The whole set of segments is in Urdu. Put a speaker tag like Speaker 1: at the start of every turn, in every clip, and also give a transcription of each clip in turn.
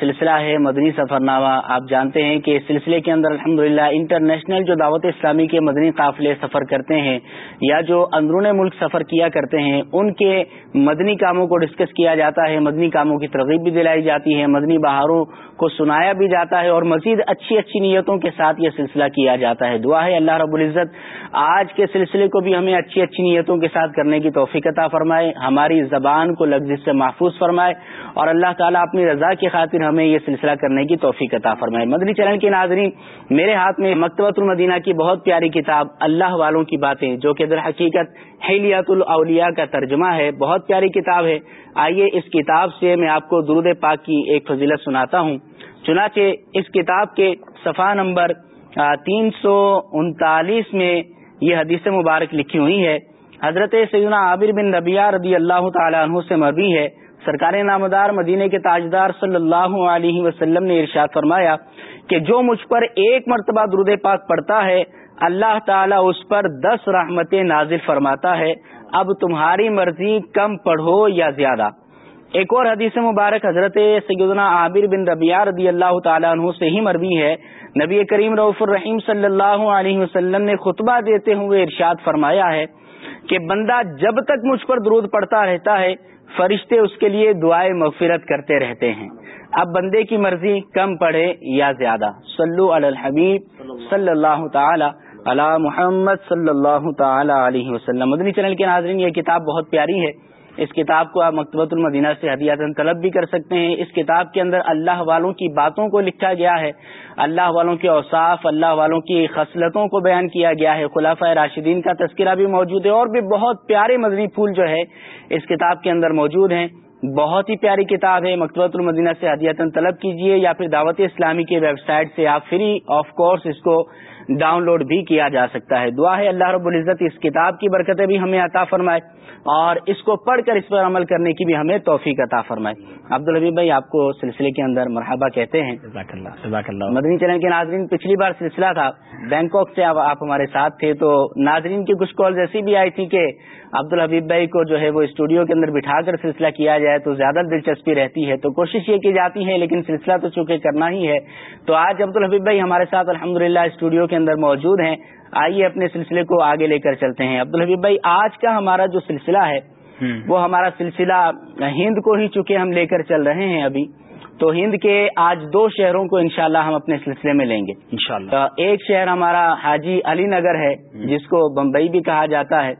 Speaker 1: سلسلہ ہے مدنی سفر نامہ آپ جانتے ہیں کہ اس سلسلے کے اندر الحمدللہ انٹرنیشنل جو دعوت اسلامی کے مدنی قافلے سفر کرتے ہیں یا جو اندرون ملک سفر کیا کرتے ہیں، ان کے مدنی کاموں کو ڈسکس کیا جاتا ہے، مدنی کاموں کی ترغیب بھی دلائی جاتی ہے، مدنی بہاروں کو سنایا بھی جاتا ہے اور مزید اچھی اچھی نیتوں کے ساتھ یہ سلسلہ کیا جاتا ہے۔ دعا ہے اللہ رب العزت آج کے سلسلے کو بھی ہمیں اچھی اچھی نیتوں کے ساتھ کرنے کی توفیق عطا فرمائے، ہماری زبان کو لفظ سے محفوظ فرمائے اور اللہ تعالیٰ اپنی رضا کی خاطر ہمیں یہ سلسلہ کرنے کی توفیق عطا فرمائے۔ مدنی چینل کے ناظرین، میرے ہاتھ میں مکتبۃ المدینہ کی بہت پیاری کتاب اللہ والوں کی باتیں، جو کہ در حقیقت حلیات الاولیاء کا ترجمہ ہے۔ بہت پیاری کتاب ہے۔ آئیے اس کتاب سے میں آپ کو درود پاک کی ایک فضیلت سناتا ہوں۔ چنانچہ اس کتاب کے صفحہ نمبر تین سو انتالیس میں یہ حدیث مبارک لکھی ہوئی ہے۔ حضرت سیدنا عابر بن ربیہ رضی اللہ تعالیٰ عنہ سے مربی ہے۔ سرکار نامدار مدینے کے تاجدار صلی اللہ علیہ وسلم نے ارشاد فرمایا کہ جو مجھ پر ایک مرتبہ درود پاک پڑتا ہے، اللہ تعالیٰ اس پر دس رحمتیں نازل فرماتا ہے۔ اب تمہاری مرضی کم پڑھو یا زیادہ۔ ایک اور حدیث مبارک حضرت سیدنا عابر بن ربیہ رضی اللہ تعالیٰ عنہ سے ہی مربی ہے۔ نبی کریم رعف الرحیم صلی اللہ علیہ وسلم نے خطبہ دیتے ہوئے ارشاد فرمایا ہے کہ بندہ جب تک مجھ پر درود پڑتا رہتا ہے فرشتے اس کے لیے دعائیں مغفرت کرتے رہتے ہیں۔ اب بندے کی مرضی کم پڑے یا زیادہ۔ صلو علی الحبیب صلی اللہ تعالی علی محمد صلی اللہ تعالی علیہ وسلم۔ مدنی چینل کے ناظرین، یہ کتاب بہت پیاری ہے۔ اس کتاب کو آپ مکتبۃ المدینہ سے ہدیات طلب بھی کر سکتے ہیں۔ اس کتاب کے اندر اللہ والوں کی باتوں کو لکھا گیا ہے۔ اللہ والوں کے اوصاف، اللہ والوں کی خصلتوں کو بیان کیا گیا ہے۔ خلاف راشدین کا تذکرہ بھی موجود ہے اور بھی بہت پیارے مدنی پھول جو ہے اس کتاب کے اندر موجود ہیں۔ بہت ہی پیاری کتاب ہے۔ مکتبۃ المدینہ سے ہدیتن طلب کیجیے یا پھر دعوت اسلامی کی ویب سائٹ سے آپ فری، آف کورس اس کو ڈاؤن لوڈ بھی کیا جا سکتا ہے۔ دعا ہے اللہ رب العزت اس کتاب کی برکتیں بھی ہمیں عطا فرمائے اور اس کو پڑھ کر اس پر عمل کرنے کی بھی ہمیں توفیق عطا فرمائے۔ عبد الحبیب بھائی آپ کو سلسلے کے اندر مرحبا کہتے ہیں۔ جزاک اللہ جزاک اللہ مدنی چینل کے ناظرین پچھلی بار سلسلہ تھا۔ بینکاک سے آپ ہمارے ساتھ تھے تو ناظرین کی کچھ کال ایسی بھی آئی تھی کہ عبد الحبیب بھائی کو جو ہے وہ اسٹوڈیو کے اندر بٹھا کر سلسلہ کیا جائے تو زیادہ دلچسپی رہتی ہے۔ تو کوشش یہ کی جاتی ہے لیکن سلسلہ تو چونکہ کرنا ہی ہے۔ تو آج عبد الحبیب بھائی ہمارے ساتھ الحمد اسٹوڈیو کے اندر موجود ہیں آئیے اپنے سلسلے کو آگے لے کر چلتے ہیں۔ عبد الحبیب بھائی آج کا ہمارا جو سلسلہ ہے وہ ہمارا سلسلہ ہند کو ہی چونکہ ہم لے کر چل رہے ہیں ابھی تو ہند کے آج دو شہروں کو انشاءاللہ ہم اپنے سلسلے میں لیں گے۔ انشاءاللہ۔ ایک شہر ہمارا حاجی علی نگر ہے جس کو بمبئی بھی کہا جاتا ہے۔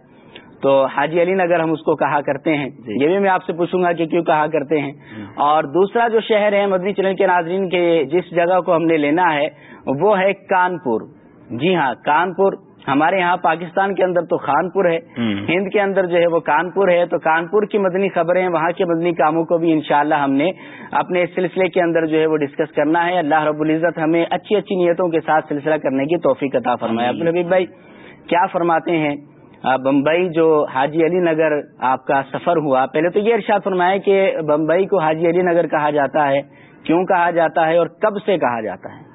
Speaker 1: تو حاجی علی نگر ہم اس کو کہا کرتے ہیں۔ جی۔ یہ بھی میں آپ سے پوچھوں گا کہ کیوں کہا کرتے ہیں۔ اور دوسرا جو شہر ہے مدنی چلن کے ناظرین کے جس جگہ کو ہم نے لینا ہے وہ ہے کانپور۔ جی ہاں کانپور ہمارے یہاں پاکستان کے اندر تو خانپور ہے ہند کے اندر جو ہے وہ کانپور ہے تو کانپور کی مدنی خبریں وہاں کے مدنی کاموں کو بھی انشاءاللہ ہم نے اپنے اس سلسلے کے اندر جو ہے وہ ڈسکس کرنا ہے۔ اللہ رب العزت ہمیں اچھی اچھی نیتوں کے ساتھ سلسلہ کرنے کی توفیق عطا فرمایا عبدالحبیب بھائی کیا فرماتے ہیں؟ بمبئی جو حاجی علی نگر آپ کا سفر ہوا پہلے تو یہ ارشاد فرمایا کہ بمبئی کو حاجی علی نگر کہا جاتا ہے کیوں کہا جاتا ہے اور کب سے کہا جاتا ہے؟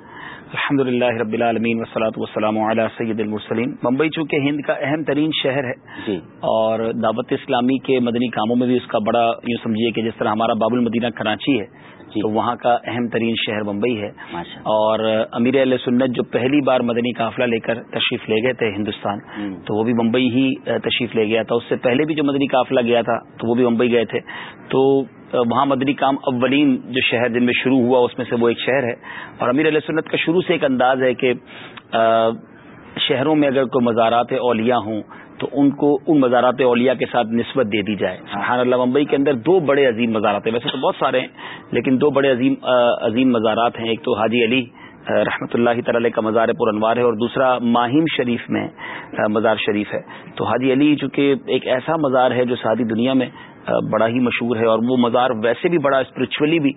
Speaker 2: الحمد للہ رب العالمین وسلاۃ وسلم علیہ سید المرسلیم ممبئی چونکہ ہند کا اہم ترین شہر ہے جی۔ اور دعوت اسلامی کے مدنی کاموں میں بھی اس کا بڑا یوں سمجھیے کہ جس طرح ہمارا باب المدینہ کراچی ہے جی۔ تو وہاں کا اہم ترین شہر ممبئی ہے۔ اور امیر علیہ سنت جو پہلی بار مدنی قافلہ لے کر تشریف لے گئے تھے ہندوستان تو وہ بھی ممبئی ہی تشریف لے گیا تھا۔ اس سے پہلے بھی جو مدنی قافلہ گیا تھا تو وہ بھی ممبئی گئے تھے۔ تو وہاں مدنی کام اولین جو شہر جن میں شروع ہوا، اس میں سے وہ ایک شہر ہے۔ اور امیر علیہ سنت کا شروع سے ایک انداز ہے کہ شہروں میں اگر کوئی مزارات اولیاء ہوں تو ان کو ان مزارات اولیاء کے ساتھ نسبت دے دی جائے۔ سبحان اللہ، ممبئی کے اندر دو بڑے عظیم مزارات ہیں۔ ویسے تو بہت سارے ہیں، لیکن دو بڑے عظیم عظیم مزارات ہیں۔ ایک تو حاجی علی رحمۃ اللہ تعالی کا مزار پر انوار ہے، اور دوسرا ماہیم شریف میں مزار شریف ہے۔ تو حاجی علی، چونکہ ایک ایسا مزار ہے جو ساری دنیا میں بڑا ہی مشہور ہے اور وہ مزار ویسے بھی بڑا اسپرچولی بھی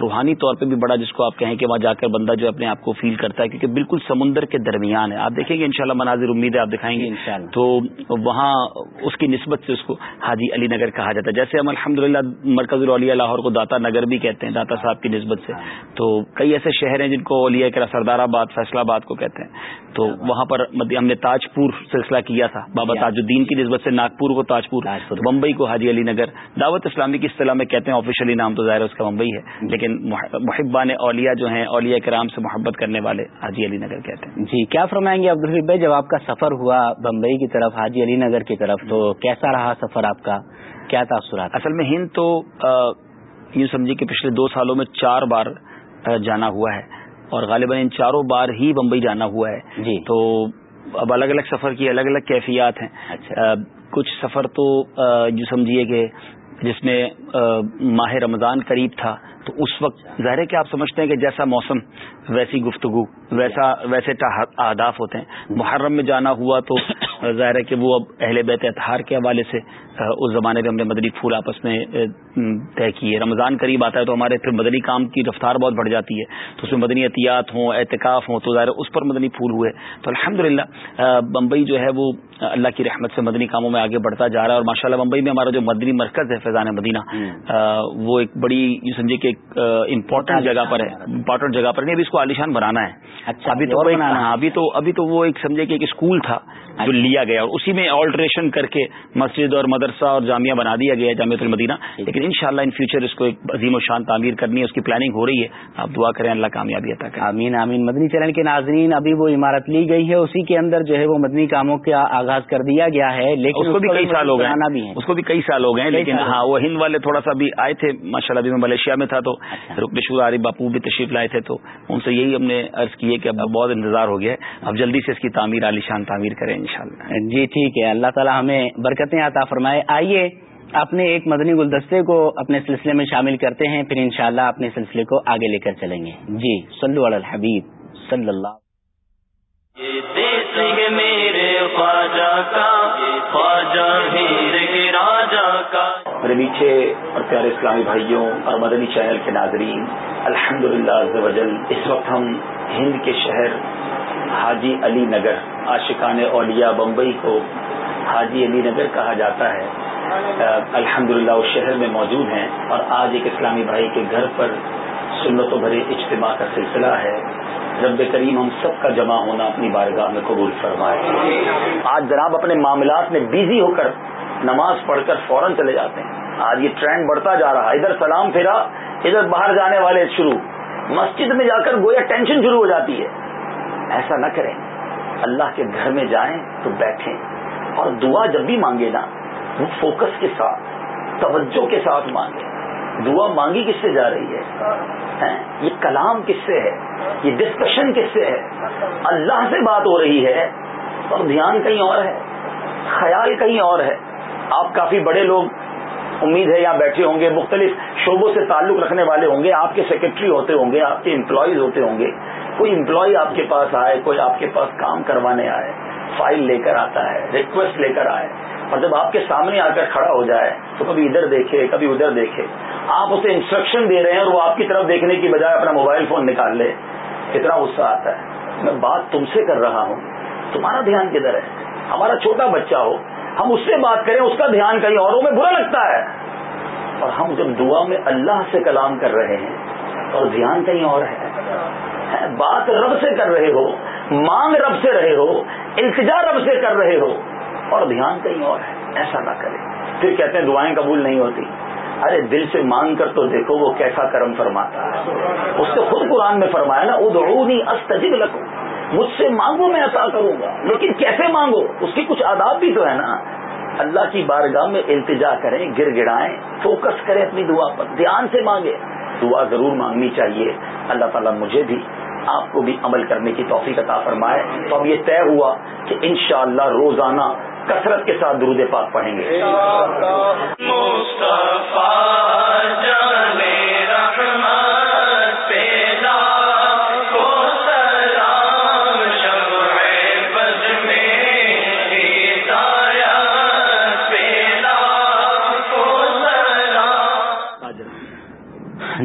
Speaker 2: روحانی طور پہ بھی بڑا جس کو آپ کہیں کہ وہاں جا کر بندہ جو اپنے آپ کو فیل کرتا ہے کیونکہ بالکل سمندر کے درمیان ہے۔ آپ دیکھیں گے انشاءاللہ مناظر امید ہے آپ دکھائیں گے۔ تو وہاں اس کی نسبت سے اس کو حاجی علی نگر کہا جاتا ہے۔ جیسے ہم الحمد للہ مرکز الاولیاء لاہور کو داتا نگر بھی کہتے ہیں داتا صاحب کی نسبت سے۔ تو کئی ایسے شہر ہیں جن کو اولیاء کرا سردار آباد فیصلہ آباد کو کہتے ہیں۔ تو وہاں پر ہم نے تاج پور سلسلہ کیا تھا۔ بابا تاج الدین کی نسبت سے ناگپور کو تاج پور بمبئی کو حاجی علی نگر۔ دعوت اسلامی کی اصطلاح میں کہتے ہیں آفیشلی نام تو ظاہر اس کا ممبئی ہے لیکن محبان اولیاء جو ہیں اولیاء کرام سے محبت کرنے والے حاجی علی نگر کہتے ہیں۔
Speaker 1: جی کیا فرمائیں گے عبدالحب بھائی؟ جب آپ کا سفر ہوا بمبئی کی طرف حاجی علی نگر کی طرف تو کیسا رہا سفر آپ کا؟ کیا تاثرات؟
Speaker 2: اصل میں ہند تو یوں سمجھیے کہ پچھلے دو سالوں میں چار بار جانا ہوا ہے اور غالباً ان چاروں بار ہی بمبئی جانا ہوا ہے۔
Speaker 1: جی۔
Speaker 2: تو اب الگ الگ سفر کی الگ الگ کیفیات ہیں۔
Speaker 1: اچھا۔
Speaker 2: کچھ سفر تو جو سمجھیے کہ جس میں ماہ رمضان قریب تھا، تو اس وقت ظاہر ہے کہ آپ سمجھتے ہیں کہ جیسا موسم، ویسی گفتگو، ویسا، ویسے اہداف ہوتے ہیں۔ محرم میں جانا ہوا تو، ظاہر ہے کہ وہ اب اہل بیت اتحار کے حوالے سے اس زمانے میں ہم نے مدنی پھول آپس میں طے کیے۔ رمضان قریب آتا ہے تو ہمارے پھر مدنی کام کی رفتار بہت بڑھ جاتی ہے۔ تو اس میں مدنی احتیاط ہوں اعتکاف ہوں تو ظاہر اس پر مدنی پھول ہوئے۔ تو الحمد بمبئی جو ہے وہ اللہ کی رحمت سے مدنی کاموں میں آگے بڑھتا جا رہا ہے۔ اور ماشاء اللہ بمبئی میں ہمارا جو مدنی مرکز ہے فیضان مدینہ وہ ایک بڑی یہ سمجھے کہ امپورٹنٹ جگہ پر ہے۔ امپورٹنٹ جگہ پر نہیں ابھی اس کو عالیشان بنانا ہے۔
Speaker 1: اچھا
Speaker 2: ابھی تو ابھی تو ابھی تو وہ ایک سمجھے کہ ایک اسکول تھا جو لیا گیا۔ اور اسی میں آلٹریشن کر کے مسجد اور مدرسہ اور جامعہ بنا دیا گیا جامعۃ المدینہ لیکن ان شاء اللہ ان فیوچر اس کو ایک عظیم و شان تعمیر کرنی ہے اس کی پلاننگ ہو رہی ہے۔ آپ دعا کریں اللہ کامیابی عطا کریں
Speaker 1: آمین آمین۔ مدنی چرن کے ناظرین ابھی وہ عمارت لی گئی ہے اسی کے اندر جو ہے وہ مدنی کاموں کا آغاز کر دیا گیا ہے لیکن
Speaker 2: اس کو بھی کئی سال ہو گئے۔ اس کو بھی کئی سال ہو گئے لیکن ہاں وہ ہند والے تھوڑا سا بھی آئے تھے ماشاء اللہ ابھی میں ملیشیا میں تھا تو رکشور عارف باپو بھی تشریف لائے تھے تو ان سے یہی ہم نے عرض کی ہے کہ اب بہت انتظار ہو گیا ہے۔ اب جلدی سے اس کی تعمیر عالی شان تعمیر کریں انشاءاللہ۔
Speaker 1: جی ٹھیک ہے۔ اللہ تعالی ہمیں برکتیں عطا فرمائے۔ آئیے اپنے ایک مدنی گلدستے کو اپنے سلسلے میں شامل کرتے ہیں پھر انشاءاللہ اپنے سلسلے کو آگے لے کر چلیں گے۔ جی صلو علی الحبیب صلی اللہ
Speaker 2: میرے میٹھے اور پیارے اسلامی بھائیوں اور مدنی چینل کے ناظرین الحمد للہ اس وقت ہم ہند کے شہر حاجی علی نگر عاشقان اولیاء بمبئی کو حاجی علی نگر کہا جاتا ہے۔ الحمد للہ اس شہر میں موجود ہیں اور آج ایک اسلامی بھائی کے گھر پر سنت و بھرے اجتماع کا سلسلہ ہے۔ رب کریم ہم سب کا جمع ہونا اپنی بارگاہ میں قبول فرمائے۔ آج جناب اپنے معاملات میں بزی ہو کر نماز پڑھ کر فوراً چلے جاتے ہیں۔ آج یہ ٹرینڈ بڑھتا جا رہا ہے۔ ادھر سلام پھیرا، ادھر باہر جانے والے شروع۔ مسجد میں جا کر گویا ٹینشن شروع ہو جاتی ہے۔ ایسا نہ کریں۔ اللہ کے گھر میں جائیں تو بیٹھیں۔ اور دعا جب بھی مانگے نا، وہ فوکس کے ساتھ، توجہ کے ساتھ مانگے۔ دعا مانگی کس سے جا رہی ہے؟ یہ کلام کس سے ہے؟ یہ ڈسکشن کس سے ہے؟ اللہ سے بات ہو رہی ہے اور دھیان کہیں اور ہے؟ خیال کہیں اور ہے؟ آپ کافی بڑے لوگ، امید ہے یہاں بیٹھے ہوں گے، مختلف شعبوں سے تعلق رکھنے والے ہوں گے، آپ کے سیکرٹری ہوتے ہوں گے، آپ کے امپلائیز ہوتے ہوں گے۔ کوئی امپلائی آپ کے پاس آئے، کوئی آپ کے پاس کام کروانے آئے۔ فائل لے کر آتا ہے ریکویسٹ لے کر آئے۔ اور جب آپ کے سامنے آ کر کھڑا ہو جائے، تو کبھی ادھر دیکھے، کبھی ادھر دیکھے۔ آپ اسے انسٹرکشن دے رہے ہیں اور وہ آپ کی طرف دیکھنے کی بجائے اپنا موبائل فون نکال لے۔ کتنا غصہ آتا ہے۔ میں بات تم سے کر رہا ہوں۔ تمہارا دھیان کدھر ہے؟ ہمارا چھوٹا بچہ ہو۔ ہم اس سے بات کریں، اس کا دھیان کہیں اوروں میں برا لگتا ہے۔ اور ہم جب دعا میں اللہ سے کلام کر رہے ہیں اور دھیان کہیں اور ہے بات رب سے کر رہے ہو مانگ رب سے رہے ہو، التجا رب سے کر رہے ہو، اور دھیان کہیں اور ہے، ایسا نہ کرے۔ پھر کہتے ہیں دعائیں قبول نہیں ہوتی۔ ارے دل سے مانگ کر تو دیکھو وہ کیسا کرم فرماتا ہے۔ اس نے خود قرآن میں فرمایا نا، ادعونی استجب لکھو مجھ سے مانگو، میں عطا کروں گا۔ لیکن کیسے مانگو؟ اس کی کچھ آداب بھی تو ہے نا۔ اللہ کی بارگاہ میں التجا کریں گر گڑائیں فوکس کریں اپنی دعا پر۔ دھیان سے مانگے دعا ضرور مانگنی چاہیے۔ اللہ تعالیٰ مجھے بھی آپ کو بھی عمل کرنے کی توفیق عطا فرمائے۔ تو اب یہ طے ہوا کہ انشاءاللہ روزانہ کثرت کے ساتھ درود پاک پڑھیں گے۔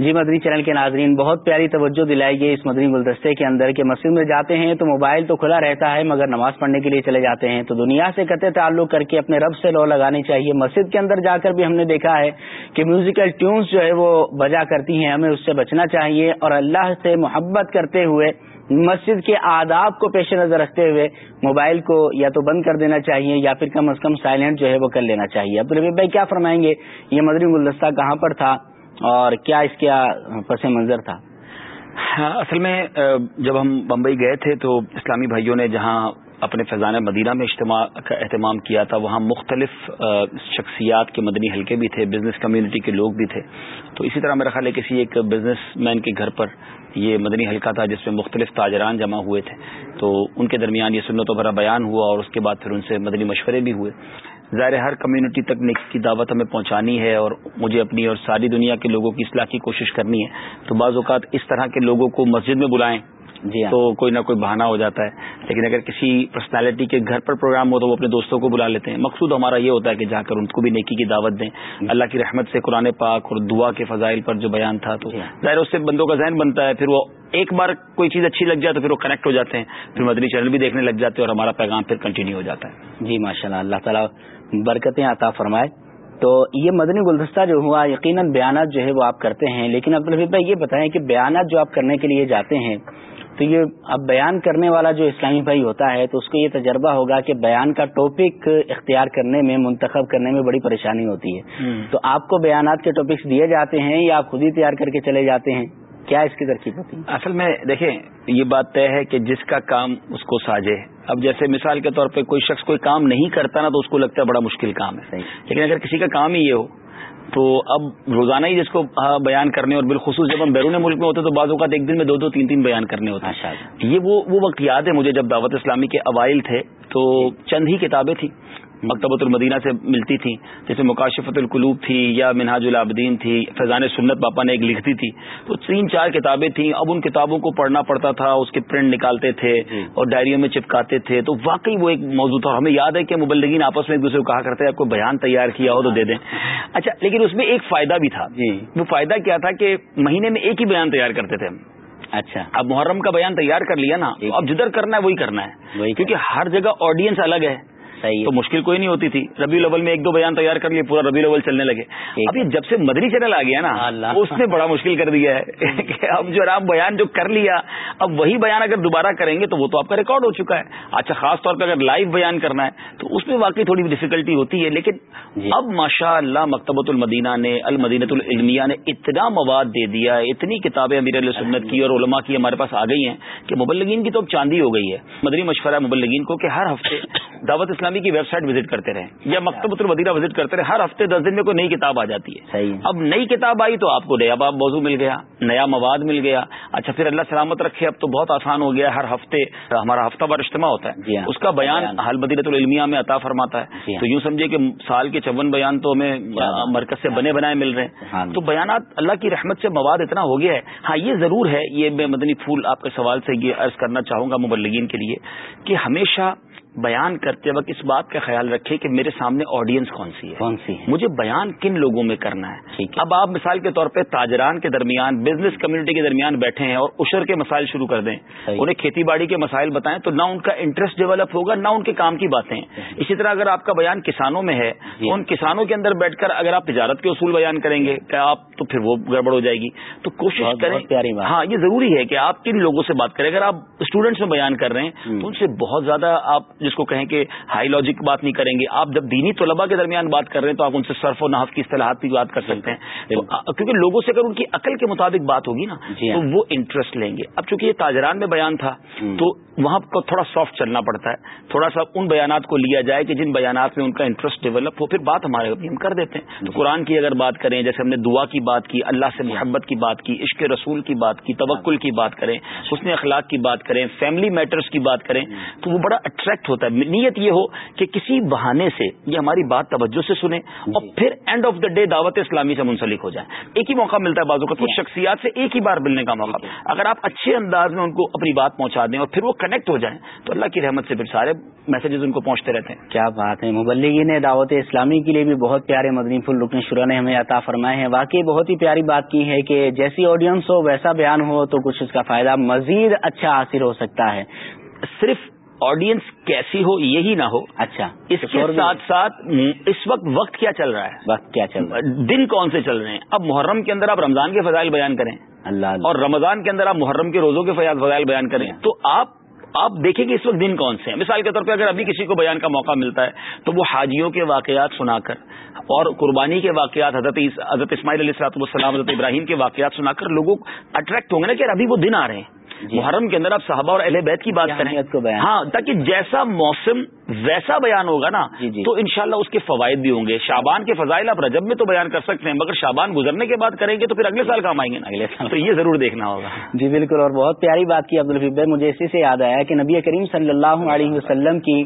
Speaker 1: جی مدنی چینل کے ناظرین، بہت پیاری توجہ دلائی گئی اس مدنی گلدستے کے اندر کہ مسجد میں جاتے ہیں تو موبائل تو کھلا رہتا ہے مگر نماز پڑھنے کے لیے چلے جاتے ہیں۔ تو دنیا سے قطع تعلق کر کے اپنے رب سے لو لگانی چاہیے۔ مسجد کے اندر جا کر بھی ہم نے دیکھا ہے کہ میوزیکل ٹیونز جو ہے وہ بجا کرتی ہیں، ہمیں اس سے بچنا چاہیے اور اللہ سے محبت کرتے ہوئے مسجد کے آداب کو پیش نظر رکھتے ہوئے موبائل کو یا تو بند کر دینا چاہیے یا پھر کم از کم سائلنٹ جو ہے وہ کر لینا چاہیے۔ عبدالربی بھائی کیا فرمائیں گے؟ یہ مدنی گلدستہ کہاں پر تھا؟ اور کیا اس کا پس منظر تھا؟
Speaker 2: ہاں، اصل میں جب ہم بمبئی گئے تھے تو اسلامی بھائیوں نے جہاں اپنے فیضان مدینہ میں اجتماع کا اہتمام کیا تھا، وہاں مختلف شخصیات کے مدنی حلقے بھی تھے بزنس کمیونٹی کے لوگ بھی تھے۔ تو اسی طرح میرا خیال ہے کسی ایک بزنس مین کے گھر پر یہ مدنی حلقہ تھا جس میں مختلف تاجران جمع ہوئے تھے۔ تو ان کے درمیان یہ سنت و بھرا بیان ہوا اور اس کے بعد پھر ان سے مدنی مشورے بھی ہوئے۔ ظاہر ہر کمیونٹی تک نیکی کی دعوت ہمیں پہنچانی ہے اور مجھے اپنی اور ساری دنیا کے لوگوں کی اصلاح کی کوشش کرنی ہے۔ تو بعض اوقات اس طرح کے لوگوں کو مسجد میں بلائیں جی ہاں۔ تو کوئی نہ کوئی بہانہ ہو جاتا ہے۔ لیکن اگر کسی پرسنالٹی کے گھر پر پروگرام ہو تو وہ اپنے دوستوں کو بلا لیتے ہیں۔ مقصود ہمارا یہ ہوتا ہے کہ جا کر ان کو بھی نیکی کی دعوت دیں۔ جی۔ اللہ کی رحمت سے قرآن پاک اور دعا کے فضائل پر جو بیان تھا تو جی ہاں۔ ظاہر اس سے بندوں کا ذہن بنتا ہے۔ پھر وہ ایک بار کوئی چیز اچھی لگ جائے تو پھر وہ کنیکٹ ہو جاتے ہیں۔ پھر مدنی چینل بھی دیکھنے لگ جاتے ہیں اور ہمارا پیغام پھر کنٹینیو ہو جاتا ہے۔
Speaker 1: جی ماشاء اللہ اللہ تعالیٰ برکتیں عطا فرمائے۔ تو یہ مدنی گلدستہ جو ہوا یقیناً بیانات جو ہے وہ آپ کرتے ہیں لیکن عبدالحبیب بھائی یہ بتائیں کہ بیانات جو آپ کرنے کے لیے جاتے ہیں تو یہ اب بیان کرنے والا جو اسلامی بھائی ہوتا ہے تو اس کو یہ تجربہ ہوگا کہ بیان کا ٹاپک اختیار کرنے میں منتخب کرنے میں بڑی پریشانی ہوتی ہے۔ تو آپ کو بیانات کے ٹاپکس دیے جاتے ہیں یا آپ خود ہی تیار کر کے چلے جاتے ہیں؟ کیا اس کی ترکیب ہوتی ہے؟
Speaker 2: اصل میں دیکھیں یہ بات طے ہے کہ جس کا کام اس کو ساجے۔ اب جیسے مثال کے طور پہ کوئی شخص کوئی کام نہیں کرتا نا تو اس کو لگتا ہے بڑا مشکل کام ہے۔ لیکن اگر کسی کا کام ہی یہ ہو تو اب روزانہ ہی جس کو بیان کرنے اور بالخصوص جب ہم بیرون ملک میں ہوتے تو بعض اوقات ایک دن میں دو دو تین تین بیان کرنے ہوتے ہیں۔ یہ وہ وقت یاد ہے مجھے جب دعوت اسلامی کے اوائل تھے تو چند ہی کتابیں تھیں۔ مکتبۃ المدینہ سے ملتی تھی جیسے مکاشفت القلوب تھی یا منہاج العابدین تھی فیضان سنت پاپا نے ایک لکھتی تھی۔ تو تین چار کتابیں تھیں۔ اب ان کتابوں کو پڑھنا پڑتا تھا اس کے پرنٹ نکالتے تھے جی۔ اور ڈائریوں میں چپکاتے تھے۔ تو واقعی وہ ایک موضوع تھا۔ ہمیں یاد ہے کہ مبلگین آپس میں ایک دوسرے کو کہا کرتے آپ کو بیان تیار کیا ہو تو دے دیں۔ اچھا لیکن اس میں ایک فائدہ بھی تھا۔ جی۔ وہ فائدہ کیا تھا کہ مہینے میں ایک ہی بیان تیار کرتے تھے ہم۔ اچھا۔ اب محرم کا بیان تیار کر لیا نا اب جدھر کرنا ہے وہی کرنا ہے۔ کیونکہ ہر جگہ آڈینس الگ ہے۔ تو مشکل کوئی نہیں ہوتی تھی۔ ربی الاول میں ایک دو بیان تیار کر لیے پورا ربی الاول چلنے لگے۔ اب یہ جب سے مدری چینل آ گیا نا اس نے بڑا مشکل کر دیا ہے۔ کہ اب جو آپ بیان جو کر لیا اب وہی بیان اگر دوبارہ کریں گے تو وہ تو آپ کا ریکارڈ ہو چکا ہے۔ اچھا خاص طور پہ اگر لائیو بیان کرنا ہے تو اس میں واقعی تھوڑی ڈفیکلٹی ہوتی ہے۔ لیکن جی۔ اب ماشاء اللہ مکتبۃ المدینہ نے المدینت العلمیہ نے اتنا مواد دے دیا ہے اتنی کتابیں امیر علیہ سنت کی اور علماء کی ہمارے پاس آ گئی ہیں کہ مبلگین کی تو اب چاندی ہو گئی ہے۔ مدری مشورہ مبلگین کو کہ ہر ہفتے دعوت اسلامی کی ویب سائٹ وزٹ کرتے رہے یا مکتبۃ المدینہ وزٹ کرتے رہے ہر ہفتے دس دن میں کوئی نئی کتاب آ جاتی ہے۔ اب نئی کتاب آئی تو آپ کو نیا باب موضوع مل گیا نیا مواد مل گیا۔ اچھا پھر اللہ سلامت رکھے اب تو بہت آسان ہو گیا ہر ہفتے ہمارا ہفتہ بار اجتماع ہوتا ہے۔ جی ہاں۔ اس کا بیان حل بدیرت العلمیہ میں عطا فرماتا ہے۔ جی ہاں۔ تو یوں سمجھے کہ سال کے چون بیان تو ہمیں مرکز سے بنے بنائے مل رہے ہیں۔ ہاں جی۔ تو بیانات اللہ کی رحمت سے مواد اتنا ہو گیا ہے۔ ہاں یہ ضرور ہے یہ میں مدنی پھول آپ کے سوال سے یہ عرض کرنا چاہوں گا مبلگین کے لیے کہ ہمیشہ بیان کرتے وقت اس بات کا خیال رکھے کہ میرے سامنے آڈینس کون سی ہے؟ کون سی ہے؟ مجھے بیان کن لوگوں میں کرنا ہے؟ اب آپ مثال کے طور پہ تاجران کے درمیان بزنس کمیونٹی کے درمیان بیٹھے ہیں اور اشر کے مسائل شروع کر دیں۔ انہیں کھیتی باڑی کے مسائل بتائیں تو نہ ان کا انٹرسٹ ڈیولپ ہوگا نہ ان کے کام کی باتیں۔ اسی طرح اگر آپ کا بیان کسانوں میں ہے تو ان کسانوں کے اندر بیٹھ کر اگر آپ تجارت کے اصول بیان کریں گے کیا آپ تو پھر وہ گڑبڑ ہو جائے گی۔ تو کوشش کریں ہاں یہ ضروری ہے کہ آپ کن لوگوں سے بات کریں۔ اگر آپ اسٹوڈینٹس میں بیان کر رہے ہیں تو ان سے بہت زیادہ آپ جس کو کہیں کہ ہائی لاجک بات نہیں کریں گے۔ آپ جب دینی طلبا کے درمیان بات کر رہے ہیں تو آپ ان سے صرف و نحف کی اصطلاحات کی بات کر سکتے ہیں۔ کیونکہ لوگوں سے اگر ان کی عقل کے مطابق بات ہوگی نا جی ہاں۔ تو وہ انٹرسٹ لیں گے۔ اب چونکہ یہ تاجران میں بیان تھا تو وہاں کو تھوڑا سافٹ چلنا پڑتا ہے۔ تھوڑا سا ان بیانات کو لیا جائے کہ جن بیانات میں ان کا انٹرسٹ ڈیولپ ہو پھر بات ہمارے ہم کر دیتے ہیں۔ تو قرآن کی اگر بات کریں جیسے ہم نے دعا کی بات کی اللہ سے محبت کی بات کی عشق رسول کی بات کی توکل کی بات کریں حسن اخلاق کی بات کریں فیملی میٹرز کی بات کریں تو وہ بڑا اٹریکٹ
Speaker 3: ہوتا ہے۔ نیت یہ ہو کہ کسی بہانے سے یہ ہماری بات توجہ سے سنیں اور
Speaker 1: جی۔
Speaker 3: پھر اینڈ آف دا ڈے دعوت اسلامی سے منسلک ہو جائیں۔ ایک ہی موقع ملتا ہے بازو کا کچھ شخصیات سے ایک ہی بار ملنے کا موقع۔ اگر آپ اچھے انداز میں ان کو اپنی بات پہنچا دیں اور پھر وہ کنیکٹ ہو جائیں تو اللہ کی رحمت سے پھر سارے میسجز ان کو پہنچتے رہتے ہیں۔
Speaker 1: کیا بات ہے۔ مبلغی نے دعوت اسلامی کے لیے بھی بہت پیارے مدنی پھول رکن شرح نے ہمیں عطا فرمائے ہیں۔ واقعی بہت ہی پیاری بات کی ہے کہ جیسی آڈینس ہو ویسا بیان ہو تو کچھ اس کا فائدہ مزید اچھا حاصل ہو سکتا ہے۔
Speaker 3: صرف آڈینس کیسی ہو یہی نہ ہو۔
Speaker 1: اچھا۔
Speaker 3: اس کے ساتھ ساتھ اس وقت وقت کیا چل رہا ہے؟
Speaker 1: وقت کیا چل رہا ہے؟
Speaker 3: دن کون سے چل رہے ہیں؟ اب محرم کے اندر آپ رمضان کے فضائل بیان کریں۔
Speaker 1: اللہ
Speaker 3: اور رمضان کے اندر آپ محرم کے روزوں کے فضائل بیان کریں۔ تو آپ آپ دیکھیں کہ اس وقت دن کون سے ہیں۔ مثال کے طور پہ اگر ابھی کسی کو بیان کا موقع ملتا ہے تو وہ حاجیوں کے واقعات سنا کر اور قربانی کے واقعات حضرت حضرت اسماعیل علیہ السلاط والسلام حضرت ابراہیم کے واقعات سنا کر لوگوں اٹریکٹ ہوں گے نا کہ ابھی وہ دن آ رہے ہیں۔ محرم کے اندر آپ صحابہ اور اہل بیت کی بات کریں۔
Speaker 1: بیان۔
Speaker 3: ہاں تاکہ جیسا موسم ویسا بیان ہوگا نا
Speaker 1: جی جی۔
Speaker 3: تو انشاءاللہ اس کے فوائد بھی ہوں گے۔ شابان کے فضائل آپ رجب میں تو بیان کر سکتے ہیں مگر شابان گزرنے کے بعد کریں گے تو پھر اگلے سال کام آئیں گے
Speaker 1: اگلے سال۔
Speaker 3: تو یہ ضرور دیکھنا ہوگا۔
Speaker 1: جی بالکل۔ اور بہت پیاری بات کی عبدالفیب بھائی مجھے اسی سے یاد آیا کہ نبی کریم صلی اللہ علیہ وسلم کی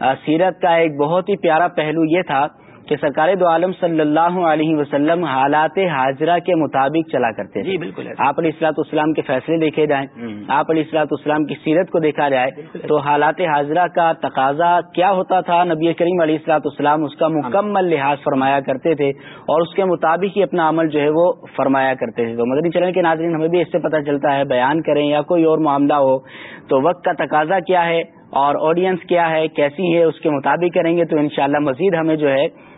Speaker 1: سیرت کا ایک بہت ہی پیارا پہلو یہ تھا کہ سرکار دو عالم صلی اللہ علیہ وسلم حالات حاضرہ کے مطابق چلا کرتے تھے۔
Speaker 3: جی بالکل۔
Speaker 1: آپ علیہ السلاط اسلام کے فیصلے دیکھے جائیں۔ آپ علیہ السلاط اسلام کی سیرت کو دیکھا جائے تو حالات حاضرہ کا تقاضا کیا ہوتا تھا؟ نبی کریم علیہ السلاط اسلام اس کا مکمل لحاظ فرمایا کرتے تھے اور اس کے مطابق ہی اپنا عمل جو ہے وہ فرمایا کرتے تھے۔ تو مدنی چینل کے ناظرین ہمیں بھی اس سے پتہ چلتا ہے بیان کریں یا کوئی اور معاملہ ہو تو وقت کا تقاضا کیا ہے؟ اور آڈینس کیا ہے کیسی ہے اس کے مطابق کریں گے تو انشاءاللہ مزید ہمیں جو ہے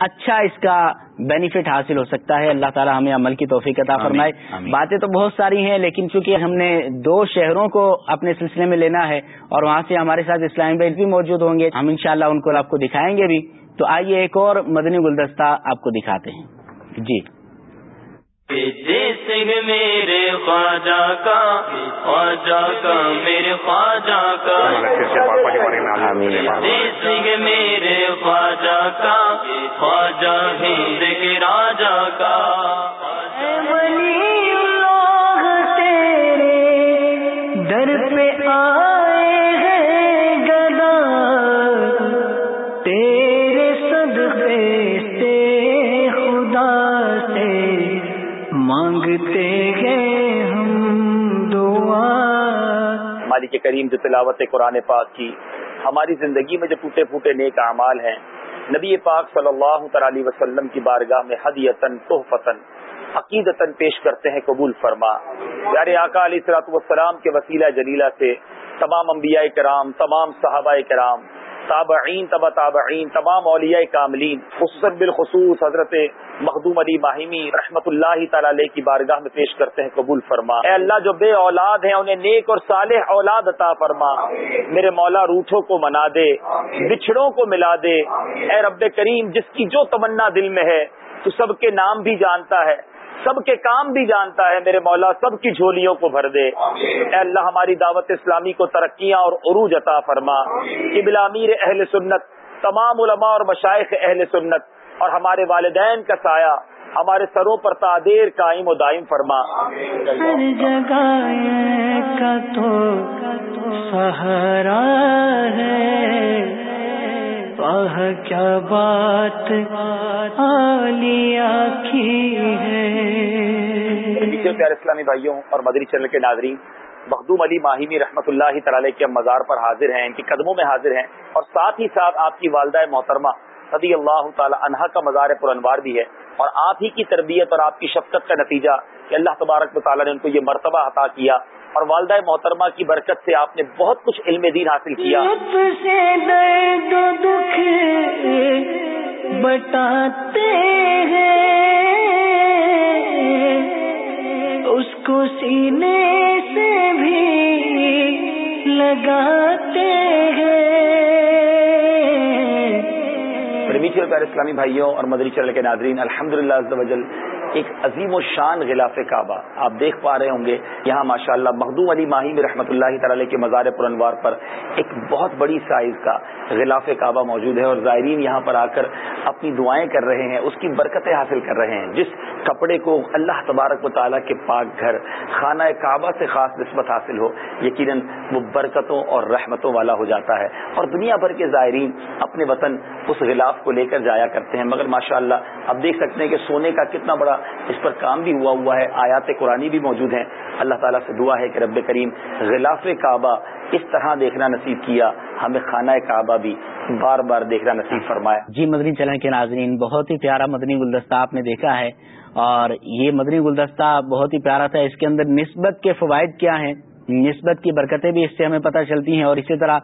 Speaker 1: اچھا اس کا بینیفٹ حاصل ہو سکتا ہے۔ اللہ تعالی ہمیں عمل کی توفیق عطا فرمائے۔
Speaker 3: آمین۔
Speaker 1: باتیں تو بہت ساری ہیں لیکن چونکہ ہم نے دو شہروں کو اپنے سلسلے میں لینا ہے اور وہاں سے ہمارے ساتھ اسلامی بھائی بھی موجود ہوں گے ہم انشاءاللہ ان کو آپ کو دکھائیں گے بھی۔ تو آئیے ایک اور مدنی گلدستہ آپ کو دکھاتے ہیں۔ جی۔
Speaker 4: سنگھ میرے خواجہ کا خواجہ کا، میرے خواجہ کا۔ سنگھ میرے خواجہ کا، خواجہ ہند کے راجا کا۔
Speaker 2: مالک کریم جو تلاوت قرآن پاک کی، ہماری زندگی میں جو ٹوٹے پھوٹے نیک اعمال ہیں، نبی پاک صلی اللہ تعالی وسلم کی بارگاہ میں حدیتن تحفتن عقیدتاً پیش کرتے ہیں، قبول فرما۔ پیارے آقا علیہ السلاط والسلام کے وسیلہ جلیلہ سے تمام انبیاء کرام، تمام صحابہ کرام تابعین تبا تابعین، تمام اولیاء کاملین۔ خصوصاً بالخصوص حضرت مخدوم علی ماہمی رحمت اللہ تعالی علیہ کی بارگاہ میں پیش کرتے ہیں، قبول فرما۔ اے اللہ، جو بے اولاد ہیں، انہیں نیک اور صالح اولاد عطا فرما۔ میرے مولا روٹھوں کو منا دے، بچھڑوں کو ملا دے۔ اے رب کریم، جس کی جو تمنا دل میں ہے، تو سب کے نام بھی جانتا ہے۔ سب کے کام بھی جانتا ہے میرے مولا سب کی جھولیوں کو بھر دے۔ اے اللہ ہماری دعوت اسلامی کو ترقیاں اور عروج عطا فرما۔ قبلہ امیر اہل سنت تمام علماء اور مشائق اہل سنت اور ہمارے والدین کا سایہ ہمارے سروں پر تعدیر قائم و دائم فرما۔
Speaker 5: ہر جگہ کا تو سہارا ہے۔ واہ کیا بات عالیہ کی ہے
Speaker 2: پیارے اسلامی بھائیوں اور مدری چینل کے ناظرین، مخدوم علی ماہمی رحمت اللہ تعالی کے مزار پر حاضر ہیں، ان کے قدموں میں حاضر ہیں، اور ساتھ ہی ساتھ آپ کی والدہ محترمہ رضی اللہ تعالی عنہا کا مزار پر انوار بھی ہے، اور آپ ہی کی تربیت اور آپ کی شفقت کا نتیجہ کہ اللہ تبارک و تعالیٰ نے ان کو یہ مرتبہ عطا کیا اور والدہ محترمہ کی برکت سے آپ نے بہت کچھ علم دین حاصل کیا۔
Speaker 5: لطف سے درد و دکھ بتاتے ہیں اس کو سینے سے بھی لگاتے ہیں۔
Speaker 2: پیارے اسلامی بھائیوں اور مدری چل کے ناظرین الحمد للہ ایک عظیم و شان غلاف کعبہ۔ آپ دیکھ پا رہے ہوں گے، یہاں ماشاء اللہ مخدوم علی ماہی میں رحمۃ اللہ تعالی کے مزار پرانوار پر ایک بہت بڑی سائز کا غلاف کعبہ موجود ہے اور زائرین یہاں پر آ کر اپنی دعائیں کر رہے ہیں، اس کی برکتیں حاصل کر رہے ہیں۔ جس
Speaker 6: کپڑے کو اللہ تبارک و تعالیٰ کے پاک گھر، خانہ کعبہ سے خاص نسبت حاصل ہو، یقیناً وہ برکتوں اور رحمتوں والا ہو جاتا ہے۔ اور دنیا بھر کے زائرین اپنے وطن اس غلاف کو لے کر جایا کرتے ہیں، مگر ماشاء اللہ اب دیکھ سکتے ہیں کہ سونے کا کتنا بڑا اس پر کام بھی ہوا ہوا ہے، آیات قرآنی بھی موجود ہیں۔ اللہ تعالیٰ سے دعا ہے کہ رب کریم غلاف کعبہ اس طرح دیکھنا نصیب کیا، ہمیں خانہ کعبہ بھی بار بار دیکھنا نصیب فرمایا
Speaker 1: جی مدنی چلن کے ناظرین، بہت ہی پیارا مدنی گلدستہ آپ نے دیکھا ہے اور یہ مدنی گلدستہ بہت ہی پیارا تھا۔ اس کے اندر نسبت کے فوائد کیا ہیں؟ نسبت کی برکتیں بھی اس سے ہمیں پتہ چلتی ہیں اور اسی طرح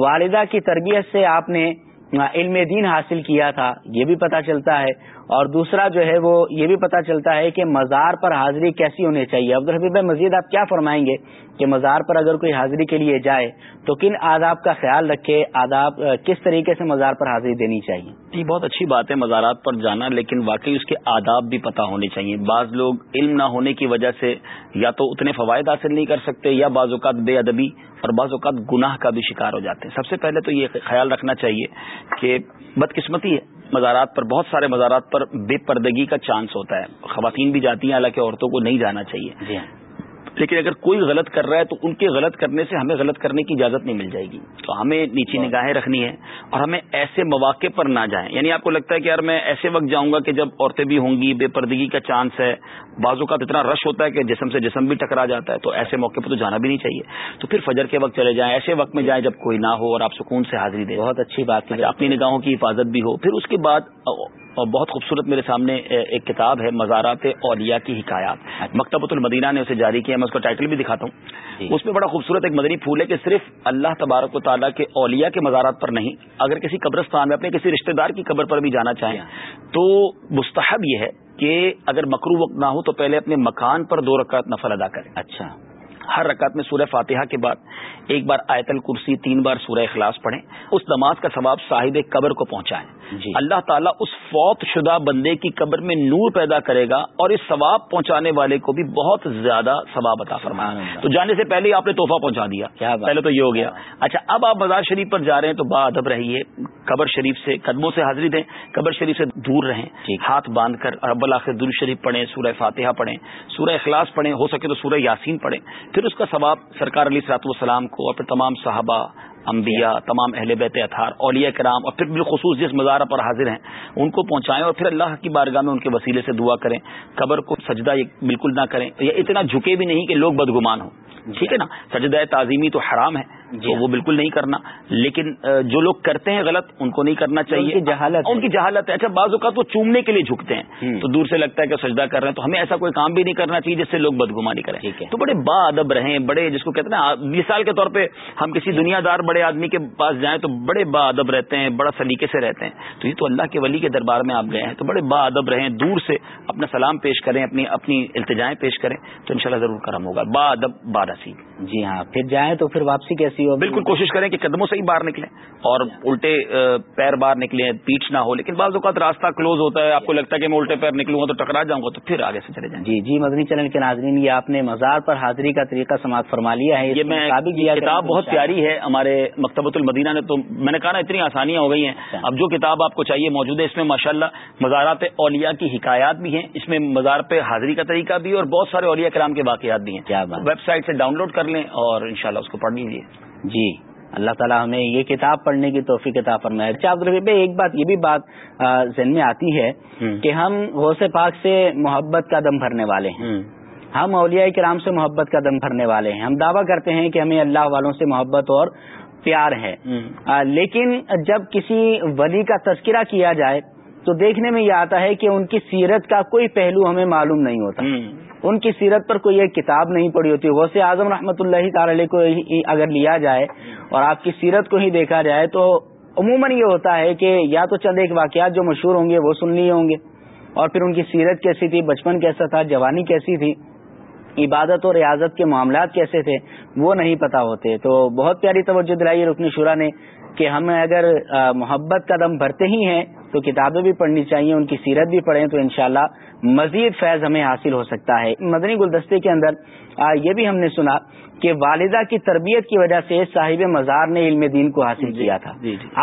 Speaker 1: والدہ کی تربیت سے آپ نے علم دین حاصل کیا تھا، یہ بھی پتہ چلتا ہے۔ اور دوسرا جو ہے وہ یہ بھی پتہ چلتا ہے کہ مزار پر حاضری کیسی ہونی چاہیے۔ عبدالحبیب بھائی مزید، آپ کیا فرمائیں گے کہ مزار پر اگر کوئی حاضری کے لیے جائے تو کن آداب کا خیال رکھے؟ آداب کس طریقے سے مزار پر حاضری دینی چاہیے؟
Speaker 2: یہ بہت اچھی بات ہے مزارات پر جانا، لیکن واقعی اس کے آداب بھی پتہ ہونے چاہیے۔ بعض لوگ علم نہ ہونے کی وجہ سے یا تو اتنے فوائد حاصل نہیں کر سکتے یا بعض اوقات بے ادبی اور بعض اوقات گناہ کا بھی شکار ہو جاتے ہیں۔ سب سے پہلے تو یہ خیال رکھنا چاہیے کہ بدقسمتی ہے۔ مزارات پر، بہت سارے مزارات پر بے پردگی کا چانس ہوتا ہے۔ خواتین بھی جاتی ہیں، حالانکہ عورتوں کو نہیں جانا چاہیے۔
Speaker 1: جی ہاں۔
Speaker 2: لیکن اگر کوئی غلط کر رہا ہے تو ان کے غلط کرنے سے ہمیں غلط کرنے کی اجازت نہیں مل جائے گی۔ تو ہمیں نیچی نگاہیں رکھنی ہے اور ہمیں ایسے مواقع پر نہ جائیں۔ یعنی آپ کو لگتا ہے کہ یار میں ایسے وقت جاؤں گا کہ جب عورتیں بھی ہوں گی بے پردگی کا چانس ہے بازو کا اتنا رش ہوتا ہے کہ جسم سے جسم بھی ٹکرا جاتا ہے تو ایسے موقع پہ تو جانا بھی نہیں چاہیے۔ تو پھر فجر کے وقت چلے جائیں ایسے وقت میں جائیں جب کوئی نہ ہو اور آپ سکون سے حاضری دیں
Speaker 1: بہت اچھی بات ہے
Speaker 2: اپنی نگاہوں کی حفاظت بھی ہو۔ پھر اس کے بعد اور بہت خوبصورت میرے سامنے ایک کتاب ہے مزارات اولیاء کی حکایات۔ مکتبۃ المدینہ نے اسے جاری کیا میں اس کا ٹائٹل بھی دکھاتا ہوں۔ اس میں بڑا خوبصورت ایک مدنی پھول ہے کہ صرف اللہ تبارک و تعالیٰ کے اولیاء کے مزارات پر نہیں اگر کسی قبرستان میں اپنے کسی رشتہ دار کی قبر پر بھی جانا چاہیں تو مستحب یہ ہے کہ اگر مکرو وقت نہ ہو تو پہلے اپنے مکان پر دو رکعت نفل ادا کریں۔
Speaker 1: اچھا۔
Speaker 2: ہر رکعت میں سورہ فاتحہ کے بعد ایک بار آیت الکرسی تین بار سورہ اخلاص پڑھیں اس نماز کا ثواب صاحب قبر کو پہنچائیں۔ جی۔ اللہ تعالیٰ اس فوت شدہ بندے کی قبر میں نور پیدا کرے گا اور اس ثواب پہنچانے والے کو بھی بہت زیادہ ثواب عطا فرمائے۔ تو جانے سے پہلے ہی آپ نے تحفہ پہنچا دیا۔
Speaker 1: کیا
Speaker 2: پہلے تو یہ ہو گیا۔ اچھا اب آپ بازار شریف پر جا رہے ہیں تو با ادب رہیے قبر شریف سے قدموں سے حاضری دیں۔ قبر شریف سے دور رہیں۔ ہاتھ باندھ کر رب الآخر در شریف پڑھیں سورہ فاتحہ پڑھیں۔ سورہ اخلاص پڑھیں ہو سکے تو سورہ یاسین پڑھیں۔ پھر اس کا ثواب سرکار علی سرات والسلام کو اور پھر تمام صحابہ انبیاء تمام اہل بیت اطہار اولیاء کرام اور پھر بالخصوص جس مزارہ پر حاضر ہیں ان کو پہنچائیں اور پھر اللہ کی بارگاہ میں ان کے وسیلے سے دعا کریں۔ قبر کو سجدہ بالکل نہ کریں۔ یا اتنا جھکے بھی نہیں کہ لوگ بدگمان ہوں۔ ٹھیک ہے نا؟ سجدہ تعظیمی تو حرام ہے۔ تو وہ بالکل نہیں کرنا۔ لیکن جو لوگ کرتے ہیں غلط ان کو نہیں کرنا چاہیے۔
Speaker 1: جہالت
Speaker 2: ان کی جہالت ہے۔ اچھا بعض اوقات وہ چومنے کے لیے جھکتے ہیں۔ تو دور سے لگتا ہے کہ سجدہ کر رہے ہیں۔ تو ہمیں ایسا کوئی کام بھی نہیں کرنا چاہیے جس سے لوگ بدگمانی کریں۔ تو بڑے با ادب رہیں بڑے جس کو کہتے ہیں مثال کے طور پہ ہم کسی دنیا دار بڑے آدمی کے پاس جائیں تو بڑے با ادب رہتے ہیں بڑا سلیقے سے رہتے ہیں۔ تو یہ تو اللہ کے ولی کے دربار میں آپ گئے ہیں۔ تو بڑے با ادب رہیں دور سے اپنا سلام پیش کریں اپنی اپنی التجائیں پیش کریں تو انشاءاللہ ضرور کرم ہوگا۔ با ادب با رسید
Speaker 1: جی ہاں پھر جائیں تو پھر واپسی کیسی ہو
Speaker 2: بالکل کوشش کریں کہ قدموں سے ہی باہر نکلیں اور الٹے پیر باہر نکلیں پیچھ نہ ہو لیکن بعض اوقات راستہ کلوز ہوتا ہے آپ کو لگتا ہے کہ میں الٹے پیر نکلوں گا تو ٹکرا جاؤں گا تو پھر آگے سے چلے جائیں
Speaker 1: جی جی مدنی چلن کے ناظرین یہ آپ نے مزار پر حاضری کا طریقہ سماعت فرما لیا ہے
Speaker 2: یہ میں کتاب بہت پیاری ہے ہمارے مکتبۃ المدینہ نے تو میں نے کہا نا اتنی آسانیاں ہو گئی ہیں۔ اب جو کتاب آپ کو چاہیے موجود ہے اس میں ماشاء اللہ مزارات اولیاء کی حکایات بھی ہیں اس میں مزار پہ حاضری کا طریقہ بھی اور بہت سارے اولیاء کرام کے واقعات بھی ہیں۔ ویب سائٹ سے ڈاؤن لوڈ کر لیں اور انشاءاللہ اس کو پڑھ لیجیے
Speaker 1: جی۔ اللہ تعالیٰ ہمیں یہ کتاب پڑھنے کی توفیق کتاب فرمائے۔ اچھا عبد ایک بات یہ بھی بات ذہن میں آتی ہے کہ ہم غوث پاک سے محبت کا دم بھرنے والے ہیں۔ ہم۔ اولیاء کرام سے محبت کا دم بھرنے والے ہیں۔ ہم دعویٰ کرتے ہیں کہ ہمیں اللہ والوں سے محبت اور پیار ہے۔ لیکن جب کسی ولی کا تذکرہ کیا جائے تو دیکھنے میں یہ آتا ہے کہ ان کی سیرت کا کوئی پہلو ہمیں معلوم نہیں ہوتا۔ ان کی سیرت پر کوئی ایک کتاب نہیں پڑی ہوتی، غوث اعظم رحمۃ اللہ تعالی کو اگر لیا جائے اور آپ کی سیرت کو ہی دیکھا جائے تو عموماً یہ ہوتا ہے کہ یا تو چند ایک واقعات جو مشہور ہوں گے وہ سن لیے ہوں گے۔ اور پھر ان کی سیرت کیسی تھی، بچپن کیسا تھا، جوانی کیسی تھی، عبادت اور ریاضت کے معاملات کیسے تھے، وہ نہیں پتا ہوتے۔ تو بہت پیاری توجہ دلائی رکن شورا نے کہ ہم اگر محبت کا دم بھرتے ہی ہیں تو کتابیں بھی پڑھنی چاہیے، ان کی سیرت بھی پڑھیں تو انشاءاللہ مزید فیض ہمیں حاصل ہو سکتا ہے۔ مدنی گلدستے کے اندر یہ بھی ہم نے سنا کہ والدہ کی تربیت کی وجہ سے صاحب مزار نے علم دین کو حاصل کیا تھا۔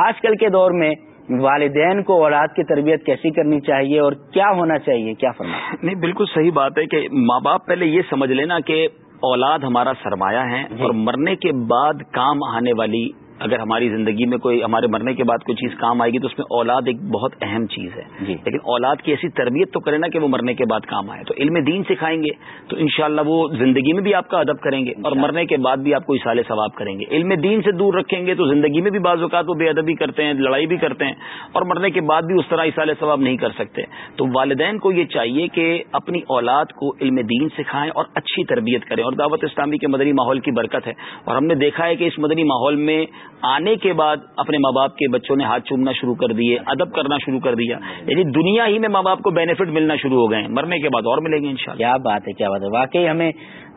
Speaker 1: آج کل کے دور میں والدین کو اولاد کی تربیت کیسی کرنی چاہیے اور کیا ہونا چاہیے؟ کیا فرما
Speaker 2: نہیں بالکل صحیح بات ہے کہ ماں باپ پہلے یہ سمجھ لینا کہ اولاد ہمارا سرمایہ ہے
Speaker 1: جی۔
Speaker 2: اور مرنے کے بعد کام آنے والی اگر ہماری زندگی میں کوئی ہمارے مرنے کے بعد کوئی چیز کام آئے گی تو اس میں اولاد ایک بہت اہم چیز ہے۔
Speaker 1: جی۔
Speaker 2: لیکن اولاد کی ایسی تربیت تو کرے نا کہ وہ مرنے کے بعد کام آئے۔ تو علم دین سکھائیں گے تو انشاءاللہ وہ زندگی میں بھی آپ کا ادب کریں گے اور مرنے کے بعد بھی آپ کو اشال ثواب کریں گے۔ علم دین سے دور رکھیں گے تو زندگی میں بھی بعض اوقات وہ بے ادبی کرتے ہیں لڑائی بھی کرتے ہیں اور مرنے کے بعد بھی اس طرح اشال ثواب نہیں کر سکتے۔ تو والدین کو یہ چاہیے کہ اپنی اولاد کو علم دین سکھائیں اور اچھی تربیت کریں۔ اور دعوت اسلامی کے مدنی ماحول کی برکت ہے۔ اور ہم نے دیکھا ہے کہ اس مدنی ماحول میں آنے کے بعد اپنے ماں باپ کے بچوں نے ہاتھ چومنا شروع کر دیے ادب کرنا شروع کر دیا۔ یعنی دنیا ہی میں ماں باپ کو بینیفٹ ملنا شروع ہو گئے ہیں۔ مرنے کے بعد اور ملیں گے انشاءاللہ۔
Speaker 1: کیا بات ہے کیا بات ہے۔ واقعی ہمیں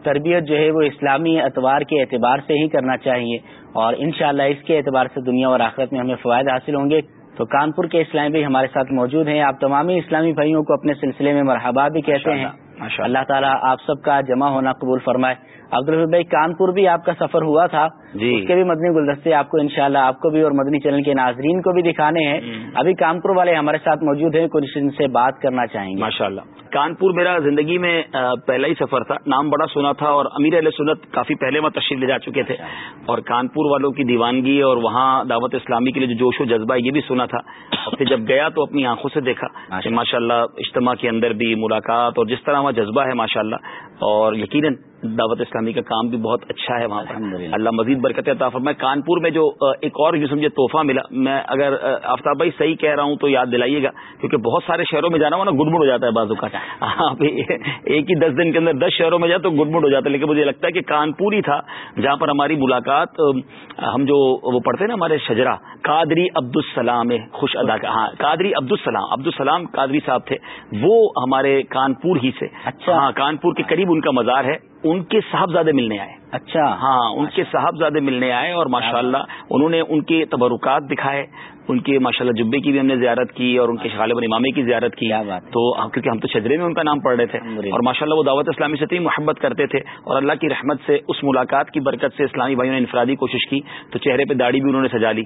Speaker 1: تربیت جو ہے وہ اسلامی اعتبار کے اعتبار سے ہی کرنا چاہیے اور انشاءاللہ اس کے اعتبار سے دنیا اور آخرت میں ہمیں فوائد حاصل ہوں گے۔ تو کانپور کے اسلامی بھائی ہمارے ساتھ موجود ہیں۔ آپ تمامی اسلامی بھائیوں کو اپنے سلسلے میں مرحبا بھی کہتے ہیں۔ اللہ تعالیٰ آپ سب کا جمع ہونا قبول فرمائے. عبدالرحی بھائی کانپور بھی آپ کا سفر ہوا تھا.
Speaker 2: جی۔
Speaker 1: اس کے بھی مدنی گلدستے آپ کو انشاءاللہ آپ کو بھی اور مدنی چینل کے ناظرین کو بھی دکھانے ہیں. ابھی کانپور والے ہمارے ساتھ موجود ہیں کچھ ان سے بات کرنا چاہیں گے.
Speaker 2: ماشاء اللہ کانپور میرا زندگی میں پہلا ہی سفر تھا. نام بڑا سنا تھا اور امیر علیہ سنت کافی پہلے میں تشریف لے جا چکے تھے. اور کانپور والوں کی دیوانگی اور وہاں دعوت اسلامی کے لیے جو جوش و جذبہ ہے یہ بھی سنا تھا. اور پھر جب گیا تو اپنی آنکھوں سے دیکھا کہ ماشاء اللہ اجتماع کے اندر بھی ملاقات اور جس طرح جذبہ ہے ماشاء اللہ اور یقیناً دعوت اسلامی کا کام بھی بہت اچھا ہے وہاں پر۔ اللہ مزید برکت عطا فرمائے۔ کانپور میں جو ایک اور یوں سمجھے تحفہ ملا میں اگر آفتاب بھائی صحیح کہہ رہا ہوں تو یاد دلائیے گا کیونکہ بہت سارے شہروں میں جانا ہوا نا گڑبڑ ہو جاتا ہے بازو کا آپ ایک ہی دس دن کے اندر دس شہروں میں جائے تو گڑبڑ ہو جاتا ہے لیکن مجھے لگتا ہے کہ کانپور ہی تھا جہاں پر ہماری ملاقات ہم جو وہ پڑھتے ہیں نا ہمارے شجرا قادری عبدالسلام خوش ادا کا ہاں قادری عبدالسلام عبدالسلام قادری صاحب تھے وہ ہمارے کانپور ہی سے۔
Speaker 1: اچھا۔
Speaker 2: ہاں کانپور کے قریب ان کا مزار ہے۔ ان کے صاحبزادے ملنے آئے۔
Speaker 1: اچھا۔
Speaker 2: ہاں ان کے صاحبزادے ملنے آئے اور ماشاءاللہ انہوں نے ان کے تبرکات دکھائے۔ ان کے ماشاءاللہ جبے کی بھی ہم نے زیارت کی اور ان کے غالب امامی کی زیارت کی۔ تو کیونکہ ہم تو شجرے میں ان کا نام پڑھ رہے تھے۔ اور ماشاءاللہ وہ دعوت اسلامی سے اتنی محبت کرتے تھے اور اللہ کی رحمت سے اس ملاقات کی برکت سے اسلامی بھائیوں نے انفرادی کوشش کی تو چہرے پہ داڑھی بھی انہوں نے سجا لی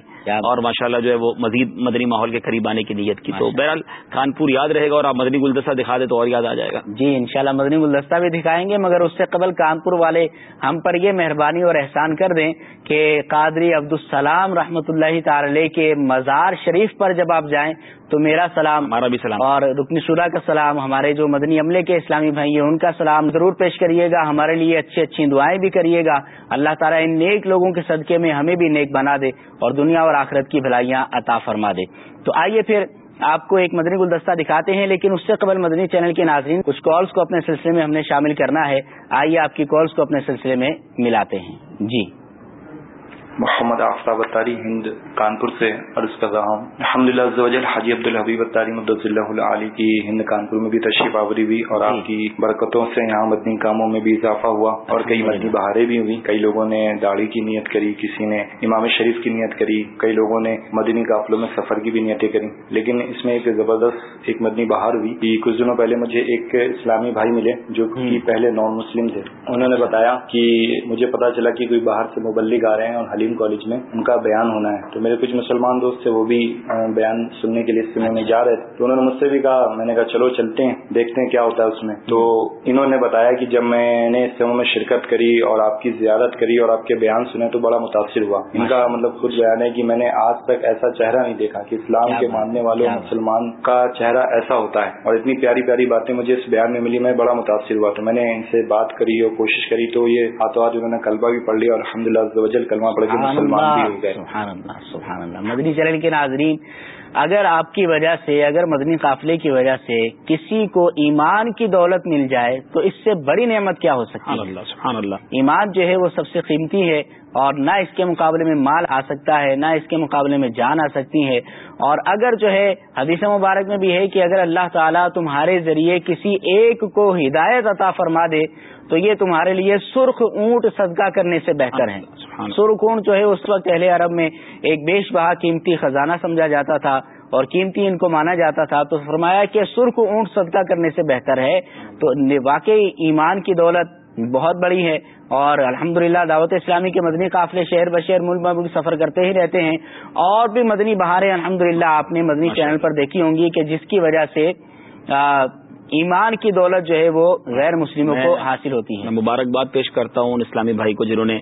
Speaker 2: اور ماشاءاللہ جو ہے وہ مزید مدنی ماحول کے قریب آنے کی نیت کی تو۔ بہرحال کانپور یاد رہے گا اور آپ مدنی گلدستہ دکھا دے تو اور یاد آ جائے گا
Speaker 1: جی انشاءاللہ مدنی گلدستہ بھی دکھائیں گے مگر اس سے قبل کانپور والے ہم پر یہ مہربانی اور احسان کر دیں کہ قادری عبدالسلام رحمۃ اللہ تعالی کے مزار شریف پر جب آپ جائیں تو میرا سلام
Speaker 2: ہمارا بھی سلام۔
Speaker 1: اور رکن شورا کا سلام ہمارے جو مدنی عملے کے اسلامی بھائی ہیں ان کا سلام ضرور پیش کریے گا۔ ہمارے لیے اچھی اچھی دعائیں بھی کریے گا۔ اللہ تعالیٰ ان نیک لوگوں کے صدقے میں ہمیں بھی نیک بنا دے اور دنیا اور آخرت کی بھلائیاں عطا فرما دے۔ تو آئیے پھر آپ کو ایک مدنی گلدستہ دکھاتے ہیں لیکن اس سے قبل مدنی چینل کے ناظرین کچھ کالز کو اپنے سلسلے میں ہم نے شامل کرنا ہے۔ آئیے آپ کی کالز کو اپنے سلسلے میں ملاتے ہیں۔ جی۔
Speaker 7: محمد آفتاب اتاری ہند کانپور سے عرض کر رہا ہوں۔ الحمد للہ حاجی عبد الحبیب اتاری مدض اللہ علی کی ہند کانپور میں بھی تشریف آوری ہوئی اور آپ کی برکتوں سے یہاں مدنی کاموں میں بھی اضافہ ہوا اور کئی مدنی بہاریں بھی ہوئی کئی لوگوں نے داڑھی کی نیت کری کسی نے امام شریف کی نیت کری کئی لوگوں نے مدنی قافلوں میں سفر کی بھی نیتیں کری۔ لیکن اس میں ایک زبردست ایک مدنی بہار ہوئی۔ کچھ دنوں پہلے مجھے ایک اسلامی بھائی ملے جو کہ پہلے نان مسلم تھے۔ انہوں نے بتایا کہ مجھے پتا چلا کہ کوئی باہر سے مبلغ آ رہے ہیں اور حلیم کالج میں ان کا بیان ہونا ہے۔ تو میرے کچھ مسلمان دوست تھے وہ بھی بیان سننے کے لیے سننے میں جا رہے تھے۔ تو انہوں نے مجھ سے بھی کہا میں نے کہا چلو چلتے ہیں دیکھتے ہیں کیا ہوتا ہے اس میں۔ تو انہوں نے بتایا کہ جب میں نے اجتماع میں شرکت کری اور آپ کی زیارت کری اور آپ کے بیان سنے تو بڑا متاثر ہوا۔ ان کا مطلب خود بیان ہے کہ میں نے آج تک ایسا چہرہ نہیں دیکھا کہ اسلام کے ماننے والوں
Speaker 1: ہے۔
Speaker 7: مسلمان کا چہرہ ایسا ہوتا ہے۔ اور اتنی پیاری پیاری باتیں مجھے اس بیان میں ملی میں بڑا متاثر ہوا۔ تو میں نے ان سے بات کری اور کوشش کری تو یہ ہاتھوں ہاتھ انہوں نے کلبہ بھی پڑھ لیا اور الحمد للہ کلمہ پڑھ کے مسلمان بھی
Speaker 1: اللہ
Speaker 7: ہو گئے
Speaker 1: سبحان اللہ سبحان اللہ۔ مدنی چینل کے ناظرین اگر آپ کی وجہ سے اگر مدنی قافلے کی وجہ سے کسی کو ایمان کی دولت مل جائے تو اس سے بڑی نعمت کیا ہو سکتی ہے؟
Speaker 2: اللہ سبحان اللہ۔
Speaker 1: ایمان جو ہے وہ سب سے قیمتی ہے اور نہ اس کے مقابلے میں مال آ سکتا ہے نہ اس کے مقابلے میں جان آ سکتی ہے۔ اور اگر جو ہے حدیث مبارک میں بھی ہے کہ اگر اللہ تعالیٰ تمہارے ذریعے کسی ایک کو ہدایت عطا فرما دے تو یہ تمہارے لیے سرخ اونٹ صدقہ کرنے سے بہتر ہے۔ سرخ اونٹ جو ہے اس وقت اہل عرب میں ایک بیش بہا قیمتی خزانہ سمجھا جاتا تھا اور قیمتی ان کو مانا جاتا تھا۔ تو فرمایا کہ سرخ اونٹ صدقہ کرنے سے بہتر ہے۔ تو واقعی ایمان کی دولت بہت بڑی ہے اور الحمدللہ دعوت اسلامی کے مدنی قافلے شہر بشہر ملک میں سفر کرتے ہی رہتے ہیں۔ اور بھی مدنی بہاریں الحمدللہ آپ نے مدنی چینل پر دیکھی ہوں گی کہ جس کی وجہ سے ایمان کی دولت جو ہے وہ غیر مسلموں کو حاصل ہوتی ہے۔
Speaker 2: میں مبارکباد پیش کرتا ہوں ان اسلامی بھائی کو جنہوں نے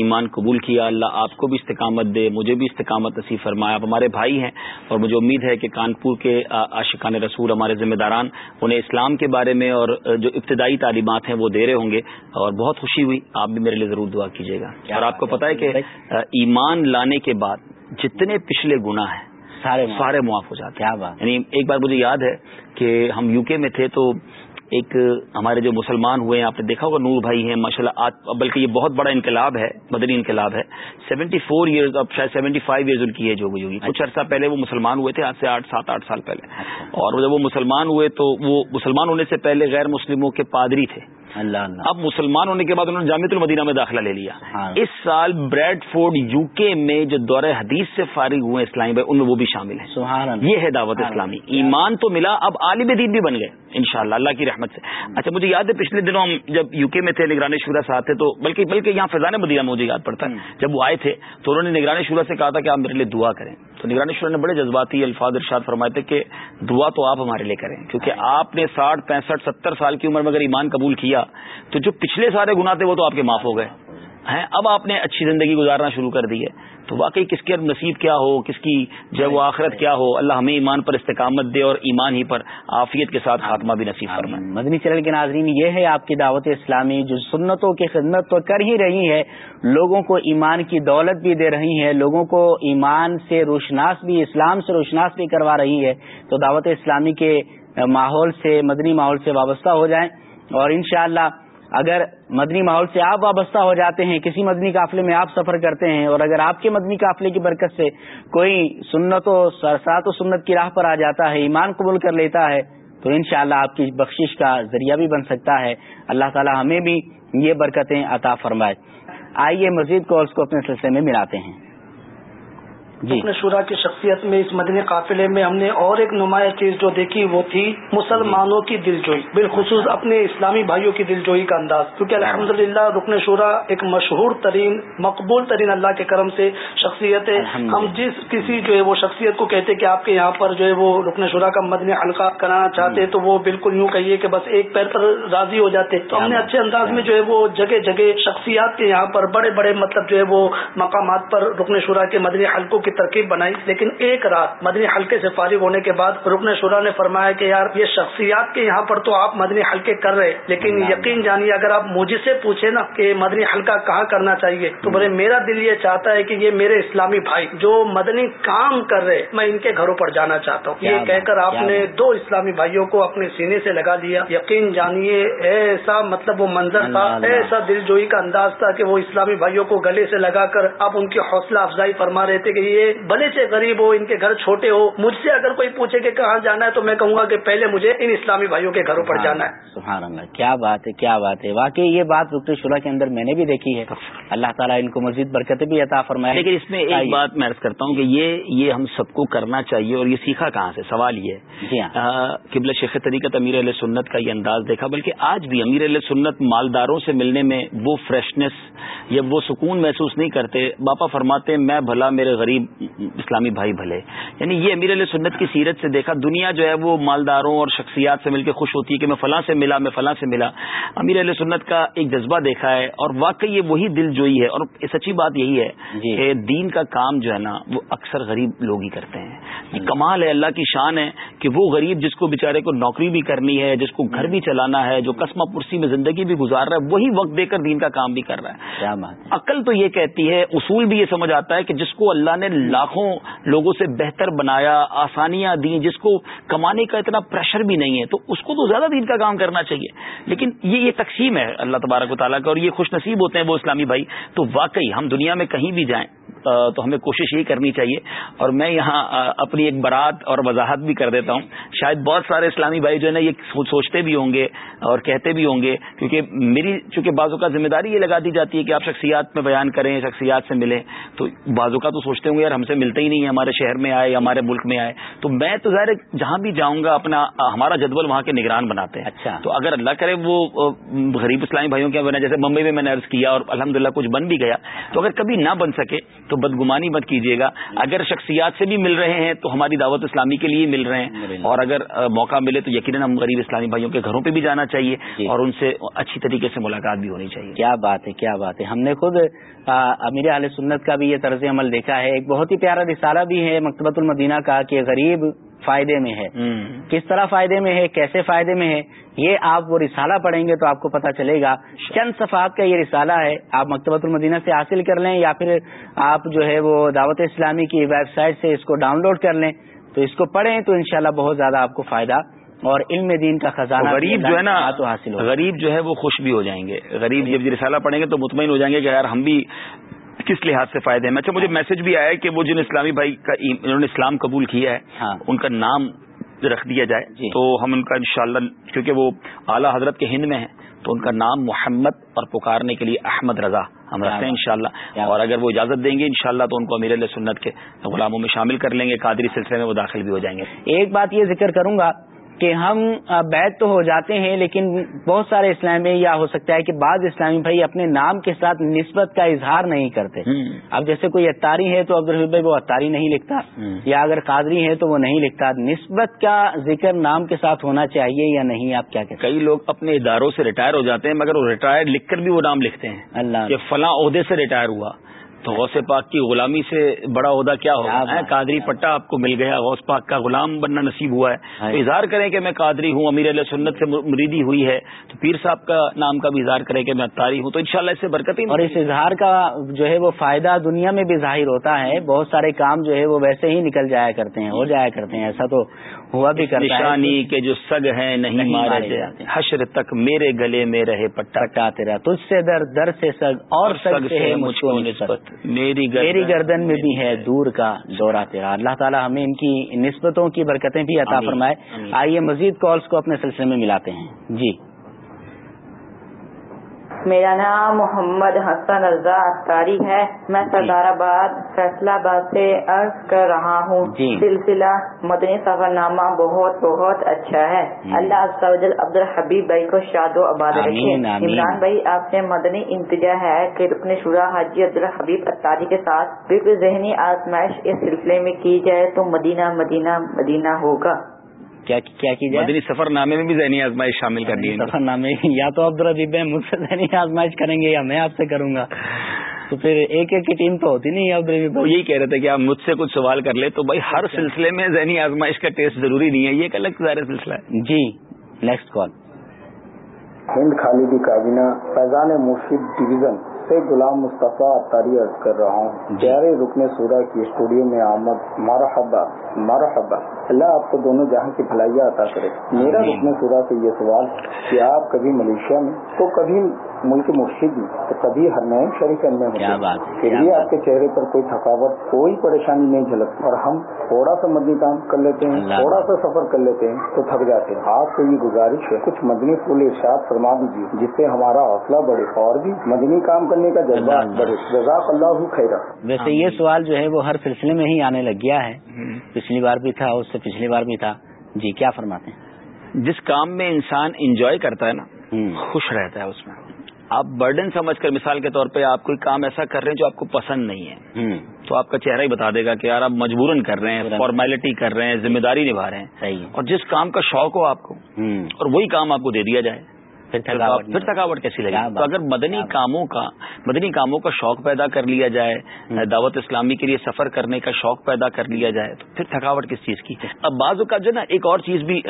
Speaker 2: ایمان قبول کیا۔ اللہ آپ کو بھی استقامت دے مجھے بھی استقامت نصیب فرمایا آپ ہمارے بھائی ہیں اور مجھے امید ہے کہ کانپور کے عاشقان رسول ہمارے ذمہ داران انہیں اسلام کے بارے میں اور جو ابتدائی تعلیمات ہیں وہ دے رہے ہوں گے اور بہت خوشی ہوئی۔ آپ بھی میرے لیے ضرور دعا کیجیے گا۔ اور آپ کو پتا ہے کہ ایمان لانے کے بعد جتنے پچھلے گنا ہیں سارے سارے معاف ہو جاتے ہیں. یعنی ایک بار مجھے یاد ہے کہ ہم یو کے میں تھے تو ایک ہمارے جو مسلمان ہوئے ہیں آپ نے دیکھا ہوگا نور بھائی ہیں ماشاء اللہ بلکہ یہ بہت بڑا انقلاب ہے مدنی انقلاب ہے. سیونٹی فور ایئرز اب شاید سیونٹی فائیو ایئرز ان کی ایج ہو گئی ہوگی کچھ عرصہ پہلے وہ مسلمان ہوئے تھے آج سے آٹھ سات آٹھ سال پہلے. اچھا۔ اور جب وہ مسلمان ہوئے تو وہ مسلمان ہونے سے پہلے غیر مسلموں کے پادری تھے. اللہ اب مسلمان ہونے کے بعد انہوں نے جامع المدینہ میں داخلہ لے لیا۔ ہاں۔ اس سال بریڈ فورڈ یو کے میں جو دورہ حدیث سے فارغ ہوئے اسلامی بھائی ان میں وہ بھی شامل ہیں۔ سبحان یہ ہے دعوت اسلامی۔ ایمان تو ملا اب عالم دین بھی بن گئے انشاءاللہ اللہ کی رحمت سے۔ اچھا مجھے یاد ہے پچھلے دنوں ہم جب یو کے میں تھے نگرانی شورا صاحب تھے تو بلکہ بلکہ یہاں فیضان مدینہ میں مجھے یاد پڑتا ہے۔ جب وہ آئے تھے تو انہوں نے نگرانی شورا سے کہا تھا کہ آپ میرے لیے دعا کریں۔ تو نگرانی شورا نے بڑے جذباتی الفاظ ارشاد فرمائے تھے کہ دعا تو آپ ہمارے لیے کریں کیونکہ آپ نے ساٹھ پینسٹھ ستر سال کی عمر میں اگر ایمان قبول کیا تو جو پچھلے سارے گنا تھے وہ تو آپ کے معاف ہو گئے، ہیں؟ اب آپ نے اچھی زندگی گزارنا شروع کر دی ہے۔ تو واقعی کس کے نصیب کیا ہو، کس کی جب وہ آخرت کیا ہو، اللہ ہمیں ایمان پر استقامت دے اور ایمان ہی پر عافیت کے ساتھ خاتمہ بھی نصیب فرمائے۔
Speaker 1: مدنی چرل کے ناظرین، یہ ہے آپ کی دعوت اسلامی، جو سنتوں کی خدمت تو کر ہی رہی ہے، لوگوں کو ایمان کی دولت بھی دے رہی ہے لوگوں کو ایمان سے روشناس بھی، اسلام سے روشناس بھی کروا رہی ہے۔ تو دعوت اسلامی کے ماحول سے، مدنی ماحول سے وابستہ ہو جائیں۔ اور انشاءاللہ اگر مدنی ماحول سے آپ وابستہ ہو جاتے ہیں، کسی مدنی قافلے میں آپ سفر کرتے ہیں اور اگر آپ کے مدنی قافلے کی برکت سے کوئی سنت و سرسات و سنت کی راہ پر آ جاتا ہے، ایمان قبول کر لیتا ہے، تو انشاءاللہ اللہ آپ کی بخشش کا ذریعہ بھی بن سکتا ہے۔ اللہ تعالی ہمیں بھی یہ برکتیں عطا فرمائے۔ آئیے مزید کالس کو اپنے سلسلے میں ملاتے ہیں۔
Speaker 8: اپنے شورا کی شخصیت میں اس مدنی قافلے میں ہم نے اور ایک نمایاں چیز جو دیکھی وہ تھی مسلمانوں کی دل جوئی بالخصوص اپنے اسلامی بھائیوں کی دل جوئی کا انداز۔ کیونکہ الحمد للہ رکن شورا ایک مشہور ترین مقبول ترین اللہ کے کرم سے شخصیت ہے۔ ہم جس کسی جو ہے وہ شخصیت کو کہتے کہ آپ کے یہاں پر جو ہے وہ رکن شورا کا مدنی حلقہ کرانا چاہتے تو وہ بالکل یوں کہیے کہ بس ایک پیر پر راضی ہو جاتے۔ تو ہم نے اچھے انداز میں جو ہے وہ جگہ جگہ شخصیات کے یہاں پر بڑے بڑے مطلب جو ہے وہ مقامات پر رکن شورا کے مدنی حلقوں کی ترکیب بنائی لیکن ایک رات مدنی حلقے سے فارغ ہونے کے بعد رکن شورا نے فرمایا کہ یار یہ شخصیات کے یہاں پر تو آپ مدنی حلقے کر رہے لیکن یقین جانیے اگر آپ مجھے سے پوچھے نا کہ مدنی حلقہ کہاں کرنا چاہیے تو بولے میرا دل یہ چاہتا ہے کہ یہ میرے اسلامی بھائی جو مدنی کام کر رہے میں ان کے گھروں پر جانا چاہتا ہوں۔ یہ کہہ کر آپ نے دو اسلامی بھائیوں کو اپنے سینے سے لگا دیا یقین جانیے ایسا مطلب وہ منظر تھا ایسا دل جوئی کا انداز تھا کہ وہ اسلامی بھائیوں کو گلے سے لگا کر آپ ان کی حوصلہ افزائی فرما رہے تھے کہ یہ بھلے سے غریب ہو ان کے گھر چھوٹے ہو مجھ سے اگر کوئی پوچھے کہ کہاں جانا ہے تو میں کہوں گا کہ پہلے مجھے ان اسلامی بھائیوں کے گھروں پر جانا ہے۔
Speaker 1: سبحان اللہ کیا بات ہے کیا بات ہے۔ واقعی یہ بات رکن شورا کے اندر میں نے بھی دیکھی ہے۔ اللہ تعالیٰ ان کو مزید برکتیں بھی عطا فرمائے۔
Speaker 2: لیکن اس میں ایک بات میں عرض کرتا ہوں کہ یہ یہ ہم سب کو کرنا چاہیے اور یہ سیکھا کہاں سے؟ سوال یہ جی ہاں۔ قبل شیخ طریقت امیر علیہ سنت کا یہ انداز دیکھا بلکہ آج بھی امیر علیہ سنت مالداروں سے ملنے میں وہ فریشنس یا وہ سکون محسوس نہیں کرتے۔ باپا فرماتے میں بھلا میرے غریب اسلامی بھائی بھلے۔ یعنی یہ امیر علیہ سنت کی سیرت سے دیکھا دنیا جو ہے وہ مالداروں اور شخصیات سے مل کے خوش ہوتی ہے کہ میں فلاں سے ملا میں فلاں سے ملا۔ امیر علیہ سنت کا ایک جذبہ دیکھا ہے اور واقعی یہ وہی دل جوئی ہے۔ اور سچی بات یہی ہے جی۔ کہ دین کا کام جو ہے نا وہ اکثر غریب لوگ ہی کرتے ہیں۔ یہ کمال ہے اللہ کی شان ہے کہ وہ غریب جس کو بےچارے کو نوکری بھی کرنی ہے جس کو گھر بھی چلانا ہے جو قسمہ پرسی میں زندگی بھی گزار رہا ہے وہی وقت دے کر دین کا کام بھی کر رہا ہے۔ عقل تو یہ کہتی ہے اصول بھی یہ سمجھ آتا ہے کہ جس کو اللہ نے لاکھوں لوگوں سے بہتر بنایا، آسانیاں دی جس کو کمانے کا اتنا پریشر بھی نہیں ہے، تو اس کو تو زیادہ دین کا کام کرنا چاہیے۔ لیکن یہ یہ تقسیم ہے اللہ تبارک و تعالیٰ کا، اور یہ خوش نصیب ہوتے ہیں وہ اسلامی بھائی۔ تو واقعی ہم دنیا میں کہیں بھی جائیں تو ہمیں کوشش یہی کرنی چاہیے۔ اور میں یہاں اپنی ایک برات اور وضاحت بھی کر دیتا ہوں۔ شاید بہت سارے اسلامی بھائی جو ہے نا، یہ سوچتے بھی ہوں گے اور کہتے بھی ہوں گے، کیونکہ میری چونکہ بازو کا ذمہ داری یہ لگا دی جاتی ہے کہ آپ شخصیات میں بیان کریں، شخصیات سے ملیں۔ تو بازو کا تو سوچتے ہوں گے۔ یار ہم سے ملتے ہی نہیں ہے ہمارے شہر میں آئے ہمارے ملک میں آئے۔ تو میں تو ظاہر جہاں بھی جاؤں گا اپنا ہمارا جدول وہاں کے نگران بناتے ہیں۔
Speaker 1: اچھا۔
Speaker 2: تو اگر اللہ کرے وہ غریب اسلامی بھائیوں کے بنا جیسے ممبئی میں میں نے عرض کیا اور الحمد کچھ بن بھی گیا تو اگر کبھی نہ بن سکے تو بدگمانی مت کیجیے گا۔ اگر شخصیات سے بھی مل رہے ہیں تو ہماری دعوت اسلامی کے لیے مل رہے ہیں۔ اور اگر موقع ملے تو یقیناً ہم غریب اسلامی بھائیوں کے گھروں پہ بھی جانا چاہیے
Speaker 1: جی۔
Speaker 2: اور ان سے اچھی طریقے سے ملاقات بھی ہونی چاہیے۔
Speaker 1: کیا بات ہے کیا بات ہے۔ ہم نے خود امیر علیہ سنت کا بھی یہ طرز عمل دیکھا ہے۔ ایک بہت ہی پیارا رسالہ بھی ہے مکتبۃ المدینہ کا کہ غریب فائدے میں ہے۔ کس طرح فائدے میں ہے کیسے فائدے میں ہے یہ آپ وہ رسالہ پڑھیں گے تو آپ کو پتا چلے گا۔ چند صفحات کا یہ رسالہ ہے آپ مکتبۃ المدینہ سے حاصل کر لیں یا پھر آپ جو ہے وہ دعوت اسلامی کی ویب سائٹ سے اس کو ڈاؤن لوڈ کر لیں۔ تو اس کو پڑھیں تو انشاءاللہ بہت زیادہ آپ کو فائدہ اور علم دین کا خزانہ
Speaker 2: غریب جو ہے نا
Speaker 1: تو حاصل
Speaker 2: غریب جو ہے وہ خوش بھی ہو جائیں گے۔ غریب جب یہ رسالہ پڑھیں گے تو مطمئن ہو جائیں گے کہ یار ہم بھی کس لحاظ سے فائدے ہیں اچھا مجھے میسج بھی آیا ہے کہ وہ جن اسلامی بھائی کا انہوں نے اسلام قبول کیا ہے
Speaker 1: ہاں۔
Speaker 2: ان کا نام رکھ دیا جائے۔
Speaker 1: جی۔
Speaker 2: تو ہم ان کا انشاءاللہ کیونکہ وہ اعلیٰ حضرت کے ہند میں ہیں تو ان کا نام محمد اور پکارنے کے لیے احمد رضا ہم رکھتے ہیں انشاءاللہ۔ اور اگر وہ اجازت دیں گے انشاءاللہ تو ان کو امیر علیہ سنت کے غلاموں میں شامل کر لیں گے قادری سلسلے میں وہ داخل بھی ہو جائیں گے۔
Speaker 1: ایک بات یہ ذکر کروں گا کہ ہم بیت تو ہو جاتے ہیں لیکن بہت سارے اسلامی یا ہو سکتا ہے کہ بعض اسلامی بھائی اپنے نام کے ساتھ نسبت کا اظہار نہیں کرتے۔ اب جیسے کوئی اتاری ہے تو عبد بھائی وہ اتاری نہیں لکھتا یا اگر قادری ہے تو وہ نہیں لکھتا۔ نسبت کا ذکر نام کے ساتھ ہونا چاہیے یا نہیں آپ کیا کہتے
Speaker 2: کئی لوگ اپنے اداروں سے ریٹائر ہو جاتے ہیں مگر وہ ریٹائر لکھ کر بھی وہ نام لکھتے ہیں
Speaker 1: اللہ۔
Speaker 2: کہ فلاں عہدے سے ریٹائر ہوا۔ تو غوث پاک کی غلامی سے بڑا عہدہ کیا ہوگا؟ قادری پٹا آپ کو مل گیا غوث پاک کا غلام بننا نصیب ہوا ہے۔ تو اظہار کریں کہ میں قادری ہوں امیر علیہ سنت سے مریدی ہوئی ہے۔ تو پیر صاحب کا نام کا بھی اظہار کریں کہ میں اتاری ہوں۔ تو انشاءاللہ اس سے برکت
Speaker 1: اور اس اظہار کا جو ہے وہ فائدہ دنیا میں بھی ظاہر ہوتا ہے۔ بہت سارے کام جو ہے وہ ویسے ہی نکل جایا کرتے ہیں ہو جایا کرتے ہیں۔ ایسا تو ہوا بھی کرتا
Speaker 2: نشانی کے جو سگ ہیں نہیں مارے جاتے۔ حشر تک میرے گلے میں رہے پٹا۔
Speaker 1: تیرا تجھ سے در در سے سگ اور سگ سے ہے مجھ کو نسبت۔
Speaker 2: میری
Speaker 1: میری گردن میں بھی ہے دور کا دورہ تیرا۔ اللہ تعالیٰ ہمیں ان کی نسبتوں کی برکتیں بھی عطا فرمائے۔ آئیے مزید کالز کو اپنے سلسلے میں ملاتے ہیں۔ جی۔
Speaker 9: میرا نام محمد حسن رضا اختاری ہے۔ میں سردار آباد فیصلہ آباد سے عرض کر رہا ہوں۔
Speaker 1: جی۔
Speaker 9: سلسلہ مدنی سفر نامہ بہت بہت اچھا ہے۔ اللہ عبد الحبیب بھائی کو شاد و آباد رکھے۔ عمران بھائی آپ سے مدنی انتجا ہے کہ رکن شورا حاجی عبد الحبیب اختاری کے ساتھ بالکل ذہنی آزمائش اس سلسلے میں کی جائے تو مدینہ مدینہ مدینہ ہوگا۔
Speaker 1: کیا کیا کی جائے؟
Speaker 2: مدنی سفر نامے میں بھی ذہنی آزمائش شامل کرنی ہے
Speaker 1: سفر نامے یا تو عبد الربیب مجھ سے ذہنی آزمائش کریں گے یا میں آپ سے کروں گا۔ تو پھر ایک ایک کی ٹیم تو ہوتی نہیں عبد الربیب
Speaker 2: وہ یہی کہہ رہے تھے کہ آپ مجھ سے کچھ سوال کر لیں تو بھائی ہر سلسلے میں ذہنی آزمائش کا ٹیسٹ ضروری نہیں ہے۔ یہ ایک الگ ظاہر سلسلہ ہے۔
Speaker 1: جی نیکسٹ کال
Speaker 10: ہند خالدی کابینہ فیضان مرشد ڈویژن سے غلام مصطفیٰ اطاری عرض کر رہا ہوں۔ پیارے رکن سورہ کی اسٹوڈیو میں آمد مرحبا مرحبا۔ اللہ آپ کو دونوں جہاں کی بھلائیاں عطا کرے۔ میرا رکن سورہ سے یہ سوال کہ آپ کبھی ملیشیا میں تو کبھی ملک مرشد میں تو کبھی ہر نئے شریک میں پھر بھی آپ کے چہرے پر کوئی تھکاوٹ کوئی پریشانی نہیں جھلکتی اور ہم تھوڑا سا مدنی کام کر لیتے ہیں تھوڑا سا سفر کر لیتے ہیں تو تھک جاتے ہیں۔ آپ کو یہ گزارش ہے کچھ مدنی پھول ارشاد فرما دیجیے جس سے ہمارا حوصلہ بڑھے اور بھی مدنی کام کرنے کا جذبہ بڑھے۔ جزاک اللہ خیرہ
Speaker 1: ویسے یہ سوال جو ہے وہ ہر سلسلے میں ہی آنے لگ گیا ہے۔ پچھلی بار بھی تھا اس سے پچھلی بار بھی تھا۔ جی کیا فرماتے ہیں؟
Speaker 2: جس کام میں انسان انجوائے کرتا ہے نا خوش رہتا ہے اس میں۔ آپ برڈن سمجھ کر مثال کے طور پہ آپ کوئی کام ایسا کر رہے ہیں جو آپ کو پسند نہیں ہے تو آپ کا چہرہ ہی بتا دے گا کہ یار آپ مجبورن کر رہے ہیں فارمیلٹی کر رہے ہیں ذمہ داری نبھا رہے ہیں۔ اور جس کام کا شوق ہو آپ کو اور وہی کام آپ کو دے دیا جائے۔
Speaker 1: پھر
Speaker 2: تھکاوٹ کیسی لگے تو اگر مدنی کاموں کا مدنی کاموں کا شوق پیدا کر لیا جائے دعوت اسلامی کے لیے سفر کرنے کا شوق پیدا کر لیا جائے تو پھر تھکاوٹ کس چیز کی؟ اب بعض کا جو نا ایک اور چیز بھی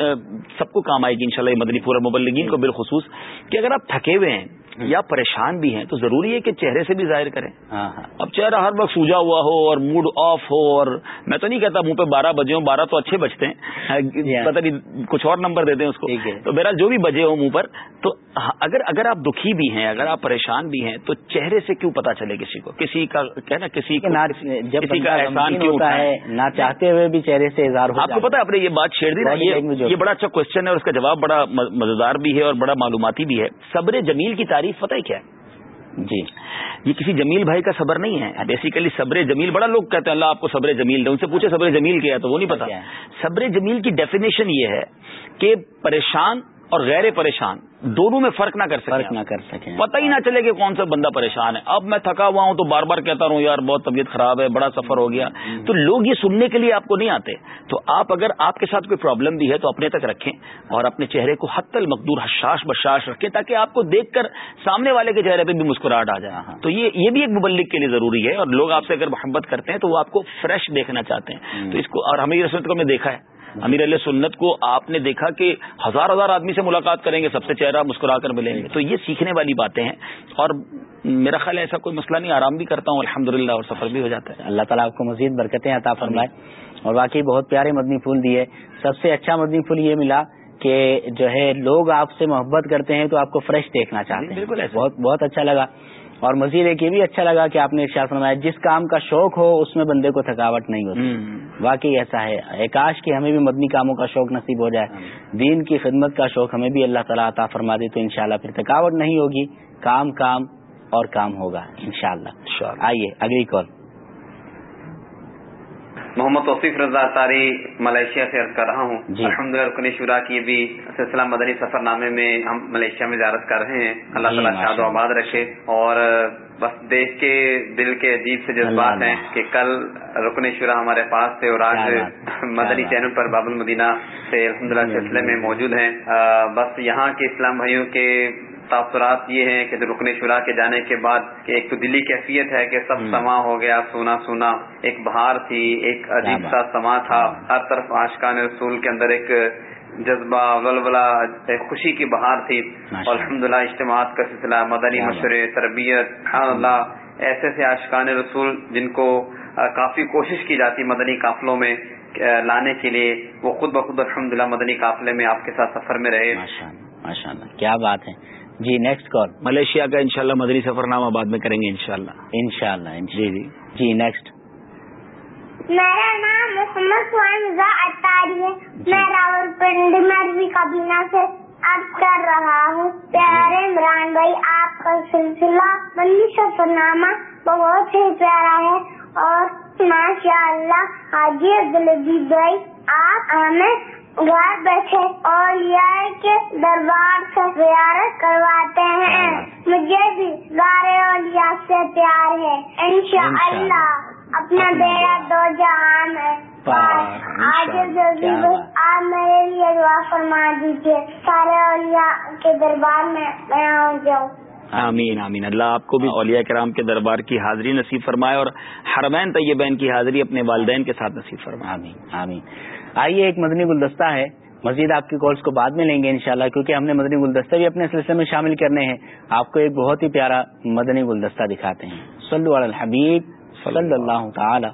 Speaker 2: سب کو کام آئے گی ان شاء اللہ مدنی پورا مبلگین کو بالخصوص کہ اگر آپ تھکے ہوئے ہیں یا پریشان بھی ہیں تو ضروری ہے کہ چہرے سے بھی ظاہر کریں۔
Speaker 1: ہاں ہاں۔
Speaker 2: اب چہرہ ہر وقت سوجا ہوا ہو اور موڈ آف ہو اور میں تو نہیں کہتا منہ پہ بارہ بجے ہوں بارہ تو اچھے بجتے ہیں۔ پتہ نہیں کچھ اور نمبر دیتے ہیں اس کو۔ تو بہرحال جو بھی بجے ہو منہ پر تو اگر اگر آپ دکھی بھی ہیں اگر آپ پریشان بھی ہیں تو چہرے سے کیوں پتا چلے کسی کو؟ کسی کا کہنا کسی
Speaker 1: جب
Speaker 2: کسی کا احسان کیوں
Speaker 1: ہوتا؟ ہے نہ چاہتے ہوئے بھی چہرے سے اظہار ہو
Speaker 2: آپ کو پتا آپ نے یہ بات چھیڑ دی یہ بڑا اچھا کوشچن ہے اور اس کا جواب بڑا مزیدار بھی ہے اور بڑا معلوماتی بھی ہے۔ صبر جمیل کی تعریف پتہ ہے کیا؟ ہے
Speaker 1: جی۔
Speaker 2: یہ کسی جمیل بھائی کا صبر نہیں ہے۔ بیسیکلی صبر جمیل بڑا لوگ کہتے ہیں اللہ آپ کو صبر جمیل دے ان سے پوچھے صبر جمیل کیا ہے تو وہ نہیں پتا؟ صبر جمیل کی ڈیفینیشن یہ ہے کہ پریشان اور غیر پریشان دونوں میں فرق نہ کر سکیں
Speaker 1: فرق۔ نہ کر سکیں
Speaker 2: پتہ ہی نہ چلے کہ کون سا بندہ پریشان ہے۔ اب میں تھکا ہوا ہوں تو بار بار کہتا رہوں یار بہت طبیعت خراب ہے بڑا سفر ہو گیا۔ تو لوگ یہ سننے کے لیے آپ کو نہیں آتے۔ تو آپ اگر آپ کے ساتھ کوئی پرابلم بھی ہے تو اپنے تک رکھیں اور اپنے چہرے کو حت المقدور حشاش بشاش رکھیں تاکہ آپ کو دیکھ کر سامنے والے کے چہرے پہ بھی مسکراہٹ آ جائے۔ تو یہ یہ بھی ایک مبلک کے لیے ضروری ہے اور لوگ آپ سے اگر محبت کرتے ہیں تو وہ آپ کو فریش دیکھنا چاہتے ہیں۔ تو اس کو اور ہمیں رسمت کو ہم نے دیکھا ہے۔ امیر علیہ سنت کو آپ نے دیکھا کہ ہزار ہزار آدمی سے ملاقات کریں گے سب سے چہرہ مسکرا کر ملیں گے۔ تو یہ سیکھنے والی باتیں ہیں اور میرا خیال ہے ایسا کوئی مسئلہ نہیں آرام بھی کرتا ہوں الحمد اور سفر بھی ہو جاتا ہے۔
Speaker 1: اللہ تعالیٰ آپ کو مزید برکتیں عطا فرمائے۔ اور واقعی بہت پیارے مدنی پھول دیے۔ سب سے اچھا مدنی پھول یہ ملا کہ جو ہے لوگ آپ سے محبت کرتے ہیں تو آپ کو فریش دیکھنا چاہتے ہیں۔
Speaker 2: بالکل۔
Speaker 1: بہت بہت اچھا لگا۔ اور مزید ایک یہ بھی اچھا لگا کہ آپ نے ارشاد فرمایا جس کام کا شوق ہو اس میں بندے کو تھکاوٹ نہیں ہوتی۔ واقعی ایسا ہے۔ ایکاش کہ ہمیں بھی مدنی کاموں کا شوق نصیب ہو جائے۔ دین کی خدمت کا شوق ہمیں بھی اللہ تعالیٰ عطا فرما دے تو انشاءاللہ پھر تھکاوٹ نہیں ہوگی۔ کام کام اور کام ہوگا انشاءاللہ۔ آئیے اگلی کال۔
Speaker 11: محمد توصیف رضا تاری ملیشیا سے عرض کر رہا ہوں۔
Speaker 1: جی۔
Speaker 11: الحمد للہ رکن شورا کی بھی سلسلہ مدنی سفر نامے میں ہم ملیشیا میں زیارت کر رہے ہیں۔ اللہ
Speaker 1: جی،
Speaker 11: تعالیٰ شاد و۔ آباد رکھے اور بس دیکھ کے دل کے عجیب سے جذبات ہیں کہ کل رکن شورا ہمارے پاس تھے اور آج مدنی چینل پر باب المدینہ سے الحمد للہ سلسلے میں موجود ہیں۔ بس یہاں کے اسلام بھائیوں کے تاثرات یہ ہیں کہ رکن شورا کے جانے کے بعد کہ ایک تو دلی کیفیت ہے کہ سب۔ سما ہو گیا سونا سونا ایک بہار تھی ایک عجیب سا سما تھا. ہر طرف آشقان رسول کے اندر ایک جذبہ ولولہ ایک خوشی کی بہار تھی. اور الحمد للہ اجتماعات کا سلسلہ مدنی۔ مشورے تربیت سبحان اللہ ایسے ایسے آشقان رسول جن کو کافی کوشش کی جاتی مدنی قافلوں میں لانے کے لیے. وہ خود بخود الحمد مدنی قافلے میں آپ کے ساتھ سفر میں رہے.
Speaker 1: ماشاء اللہ ماشاء اللہ کیا بات ہے. جی نیکسٹ کال
Speaker 2: ملیشیا کا انشاءاللہ مدنی سفر نامہ بعد میں کریں گے انشاءاللہ.
Speaker 1: انشاءاللہ
Speaker 2: جی جی.
Speaker 1: جی نیکسٹ
Speaker 12: میرا نام محمد سوائمزا اٹاری ہے. میں راول پنڈی مرضی کابینہ سے عرض کر رہا ہوں. پیارے عمران بھائی آپ کا سلسلہ بندی سفر نامہ بہت ہی پیارا ہے اور ماشاء اللہ حاجی عبدالعزیز بھائی آپ ہمیں گھر بیٹھے اور یہ کے دربار سے زیارت کرواتے ہیں۔ مجھے بھی گارے اولیاء سے پیار ہے۔ انشاءاللہ اپنا بیڑا دو جہان ہے۔ آج آپ میرے لیے دعا فرما دیجیے سارے اولیاء کے دربار میں میں آ جاؤں۔
Speaker 2: آمین آمین۔ اللہ آپ کو بھی اولیاء کرام کے دربار کی حاضری نصیب فرمائے اور حرمین طیبین کی حاضری اپنے والدین کے ساتھ نصیب فرمائے۔
Speaker 1: آمین آمین۔ آئیے ایک مدنی گلدستہ ہے۔ مزید آپ کی کالس کو بعد میں لیں گے انشاءاللہ، کیونکہ ہم نے مدنی گلدستہ بھی اپنے سلسلے میں شامل کرنے ہیں۔ آپ کو ایک بہت ہی پیارا مدنی گلدستہ دکھاتے ہیں۔ صلو علی الحبیب صلی اللہ تعالی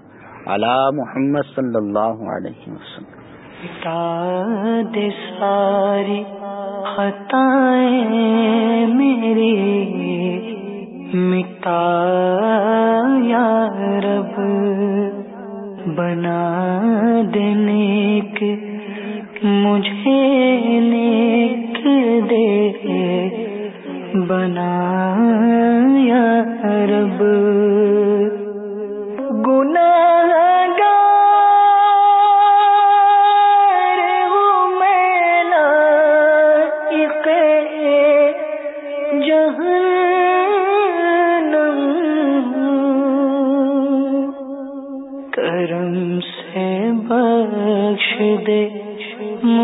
Speaker 1: علی محمد صلی اللہ علیہ وسلم۔
Speaker 5: مٹا دے ساری خطائیں میری، مٹا یا رب۔ بنا دینے کے مجھے نیک دے بنا یا رب گناہ گار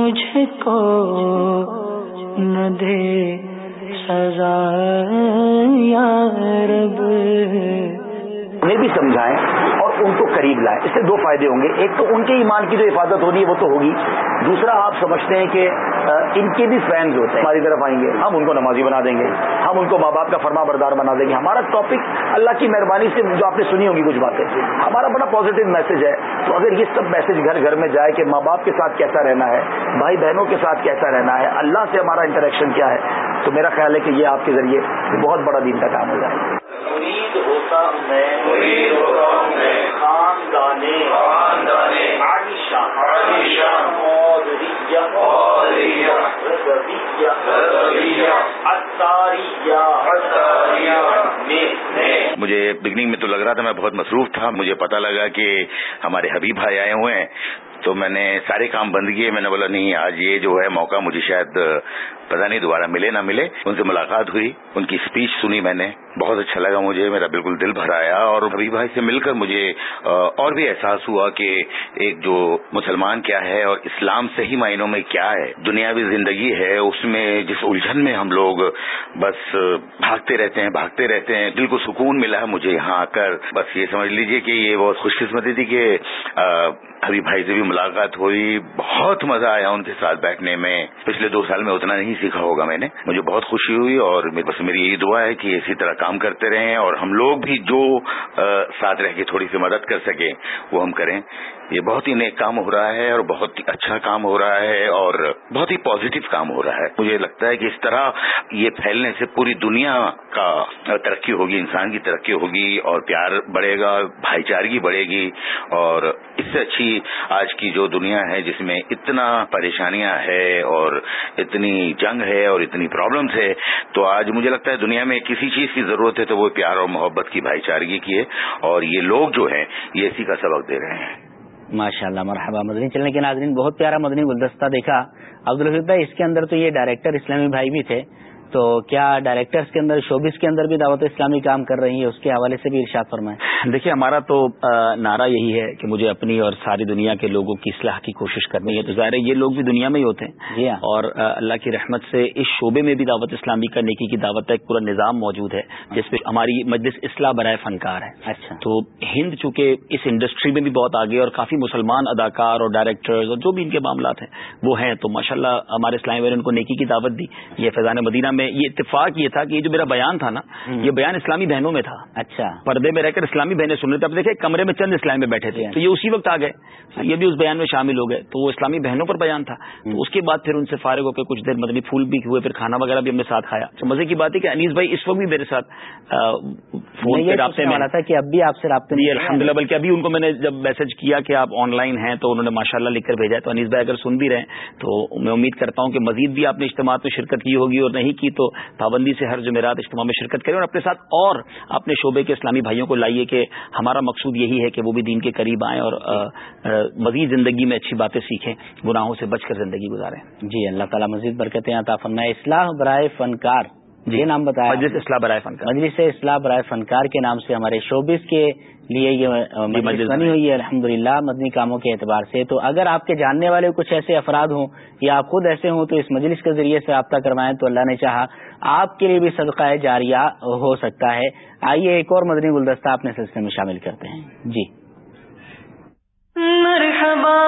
Speaker 5: مجھ کو نہ دے سزا، یا رب۔
Speaker 13: انہیں بھی سمجھائیں اور ان کو قریب لائیں۔ اس سے دو فائدے ہوں گے۔ ایک تو ان کے ایمان کی جو حفاظت ہونی ہے وہ تو ہوگی۔ دوسرا، آپ سمجھتے ہیں کہ ان کے بھی فینز ہوتے ہیں۔ ہماری طرف آئیں گے۔ ہم ان کو نمازی بنا دیں گے۔ ہم ان کو ماں باپ کا فرما بردار بنا دیں گے۔ ہمارا ٹاپک اللہ کی مہربانی سے جو آپ نے سنی ہوگی کچھ باتیں۔ ہمارا بڑا پازیٹو میسج ہے۔ تو اگر یہ سب میسج گھر گھر میں جائے کہ ماں باپ کے ساتھ کیسا رہنا ہے، بھائی بہنوں کے ساتھ کیسا رہنا ہے، اللہ سے ہمارا انٹریکشن کیا ہے، تو میرا خیال ہے کہ یہ آپ کے ذریعے بہت بڑا دین کا کام ہو جائے۔ گا
Speaker 14: مجھے بگننگ میں تو لگ رہا تھا میں بہت مصروف تھا، مجھے پتا لگا کہ ہمارے حبیب بھائی آئے ہوئے ہیں۔ تو میں نے سارے کام بند کیے، میں نے بولا نہیں، آج یہ جو ہے موقع مجھے شاید پتا نہیں دوبارہ ملے نہ ملے، ان سے ملاقات ہوئی، ان کی اسپیچ سنی میں نے۔ بہت اچھا لگا مجھے، میرا بالکل دل بھر آیا اور حبیب بھائی سے مل کر مجھے اور بھی احساس ہوا کہ ایک جو مسلمان کیا ہے اور اسلام صحیح معنوں میں کیا ہے، دنیاوی زندگی ہے، اس میں جس الجھن میں ہم لوگ بس بھاگتے رہتے ہیں، بھاگتے رہتے ہیں، دل کو سکون ملا ہے مجھے یہاں آ کر۔ بس یہ سمجھ لیجیے کہ یہ بہت خوش قسمتی تھی کہ حبیب بھائی سے بھی ملاقات ہوئی، بہت مزہ آیا ان کے ساتھ بیٹھنے میں۔ پچھلے دو سال میں اتنا نہیں سیکھا ہوگا میں نے۔ مجھے بہت خوشی ہوئی اور بس میری یہی دعا ہے کہ اسی طرح کام کرتے رہیں اور ہم لوگ بھی جو ساتھ رہ کے تھوڑی سی مدد کر سکیں، وہ ہم کریں۔ یہ بہت ہی نیک کام ہو رہا ہے اور بہت ہی اچھا کام ہو رہا ہے اور بہت ہی پازیٹو کام ہو رہا ہے۔ مجھے لگتا ہے کہ اس طرح یہ پھیلنے سے پوری دنیا کا ترقی ہوگی، انسان کی ترقی ہوگی اور پیار بڑھے گا، بھائی چارگی بڑھے گی اور اس سے اچھی آج کی جو دنیا ہے جس میں اتنا پریشانیاں ہے اور اتنی جنگ ہے اور اتنی پرابلمس ہے، تو آج مجھے لگتا ہے دنیا میں کسی چیز کی ضرورت ہے تو وہ پیار اور محبت کی، بھائی چارگی کی ہے اور یہ لوگ جو ہیں یہ اسی کا سبق دے رہے ہیں۔
Speaker 1: ماشاء اللہ مرحبا، مدنی چلنے کے ناظرین، بہت پیارا مدنی گلدستہ دیکھا۔ عبدالحفیظ بھائی، اس کے اندر تو یہ ڈائریکٹر اسلامی بھائی بھی تھے۔ تو کیا ڈائریکٹرز کے اندر شوبس کے اندر بھی دعوت اسلامی کام کر رہی ہے اس کے حوالے سے بھی ارشاد فرمائیں۔
Speaker 2: دیکھیے ہمارا تو نعرہ یہی ہے کہ مجھے اپنی اور ساری دنیا کے لوگوں کی اصلاح کی کوشش کرنی ہے۔ تو ظاہر ہے یہ لوگ بھی دنیا میں ہی ہوتے ہیں۔
Speaker 1: جی ہاں۔
Speaker 2: اور اللہ کی رحمت سے اس شعبے میں بھی دعوت اسلامی کا نیکی کی دعوت کا ایک پورا نظام موجود ہے جس پہ ہماری مجلس اصلاح برائے فنکار ہے۔
Speaker 1: اچھا۔
Speaker 2: تو ہند چونکہ اس انڈسٹری میں بھی بہت آگے اور کافی مسلمان اداکار اور ڈائریکٹرز اور جو بھی ان کے معاملات ہیں وہ ہیں۔ تو ماشاء ہمارے اسلامی نے ان کو نیکی کی دعوت دی۔ یہ فیضان مدینہ میں یہ اتفاق یہ تھا کہ یہ جو میرا بیان تھا نا یہ بیان اسلامی بہنوں میں تھا۔
Speaker 1: اچھا۔
Speaker 2: پردے میں رہ کر اسلامی بہنیں سن رہے تھے۔ اب دیکھیں کمرے میں چند اسلامی میں بیٹھے تھے۔ تو یہ اسی وقت آ گئے۔ یہ بھی اس بیان میں شامل ہو گئے۔ تو وہ اسلامی بہنوں پر بیان تھا۔ تو اس کے بعد پھر ان سے فارغ ہو کے کچھ دیر مدنی پھول بھی ہوئے پھر کھانا وغیرہ بھی ہم نے ساتھ کھایا۔ تو مزے کی بات ہے کہ انیس بھائی اس وقت بھی میرے ساتھ فون پہ رابطے میں
Speaker 1: تھا کہ اب بھی آپ سے رابطے
Speaker 2: جی الحمد للہ بلکہ ابھی ان کو میں نے جب میسج کیا کہ آپ آن لائن ہیں تو انہوں نے ماشاء اللہ لکھ کر بھیجا تو انیس بھائی اگر سن بھی رہے تو میں امید کرتا ہوں کہ مزید بھی آپ نے اجتماع میں شرکت کی ہوگی اور نہیں کی تو پابندی سے ہر جمعرات اجتماع میں شرکت کریں اور اپنے ساتھ اور اپنے شعبے کے اسلامی بھائیوں کو لائیے کہ ہمارا مقصود یہی ہے کہ وہ بھی دین کے قریب آئیں اور مزید زندگی میں اچھی باتیں سیکھیں، گناہوں سے بچ کر زندگی گزاریں۔
Speaker 1: جی اللہ تعالیٰ مزید برکتیں عطا فرمائے۔ اصلاح برائے فنکار۔
Speaker 2: جی
Speaker 1: نام بتایا
Speaker 2: مجلس اصلاح برائے فنکار۔
Speaker 1: مجلس اصلاح برائے فنکار کے نام سے ہمارے شوبز کے لیے یہ مجلس بنی ہوئی ہے الحمد للہ مدنی کاموں کے اعتبار سے۔ تو اگر آپ کے جاننے والے کچھ ایسے افراد ہوں یا آپ خود ایسے ہوں تو اس مجلس کے ذریعے سے رابطہ کروائیں تو اللہ نے چاہا آپ کے لیے بھی صدقہ جاریہ ہو سکتا ہے۔ آئیے ایک اور مدنی گلدستہ اپنے سلسلے میں شامل کرتے ہیں۔ جی۔
Speaker 5: مرحبا۔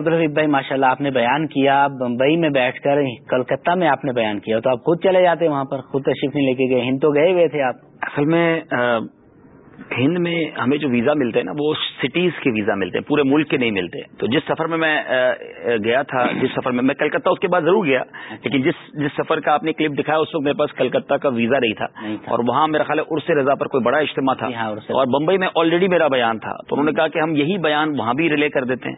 Speaker 1: جی عبدالحبیب بھائی ماشاء اللہ آپ نے بیان کیا، بمبئی میں بیٹھ کر، کلکتہ میں آپ نے بیان کیا، تو آپ خود چلے جاتے وہاں پر، خود تشریف نہیں لے کے گئے، ہند تو گئے ہوئے تھے آپ؟
Speaker 2: اصل میں ہند میں ہمیں جو ویزا ملتے ہیں نا، وہ سٹیز کے ویزا ملتے ہیں، پورے ملک کے نہیں ملتے۔ تو جس سفر میں میں گیا تھا، جس سفر میں میں کلکتہ اس کے بعد ضرور گیا لیکن جس جس سفر کا آپ نے کلپ دکھایا اس وقت میرے پاس کلکتہ کا ویزا نہیں تھا اور وہاں میرا خیال ہے عرص رضا پر کوئی بڑا اجتماع تھا ہاں، اور بمبئی میں آلریڈی میرا بیان تھا۔ تو انہوں نے کہا کہ ہم یہی بیان وہاں بھی ریلے کر دیتے ہیں۔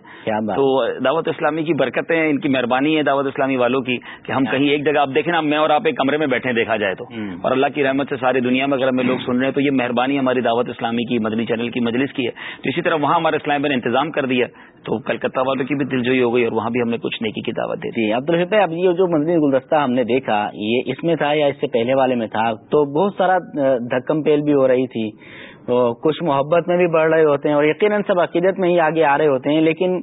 Speaker 2: تو دعوت اسلامی کی برکتیں ان کی مہربانی ہے دعوت اسلامی والوں کی کہ ہم کہیں ایک جگہ آپ دیکھیں نا میں اور آپ ایک کمرے میں بیٹھے دیکھا جائے تو۔ اور اللہ کی رحمت سے ساری دنیا میں اگر ہمیں لوگ سن رہے ہیں تو یہ مہربانی ہماری دعوت اسلامی کی مدنی چینل کی مجلس کی ہے۔ تو اسی طرح وہاں ہمارے اسلام نے انتظام کر دیا۔ تو کلکتہ والوں کی بھی دلجوئی ہو گئی اور وہاں بھی ہم نے کچھ نیکی کی دعوت دی۔
Speaker 1: جی عبد الحب اب یہ جو مدنی گلدستہ ہم نے دیکھا، یہ اس میں تھا یا اس سے پہلے والے میں تھا؟ تو بہت سارا دھکم پیل بھی ہو رہی تھی۔ کچھ محبت میں بھی بڑھ رہے ہوتے ہیں اور یقیناً سب عقیدت میں ہی آگے آ رہے ہوتے ہیں، لیکن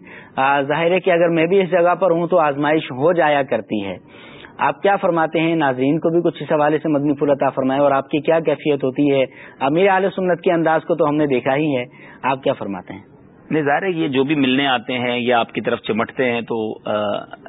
Speaker 1: ظاہر ہے کہ اگر میں بھی اس جگہ پر ہوں تو آزمائش ہو جایا کرتی ہے۔ آپ کیا فرماتے ہیں؟ ناظرین کو بھی کچھ اس حوالے سے مدنی پھول عطا فرمائے اور آپ کی کیا کیفیت ہوتی ہے؟ امیر عالیہ سنت کے انداز کو تو ہم نے دیکھا ہی ہے۔ آپ کیا فرماتے ہیں؟
Speaker 2: نہیں ظاہر ہے یہ جو بھی ملنے آتے ہیں یا آپ کی طرف چمٹتے ہیں تو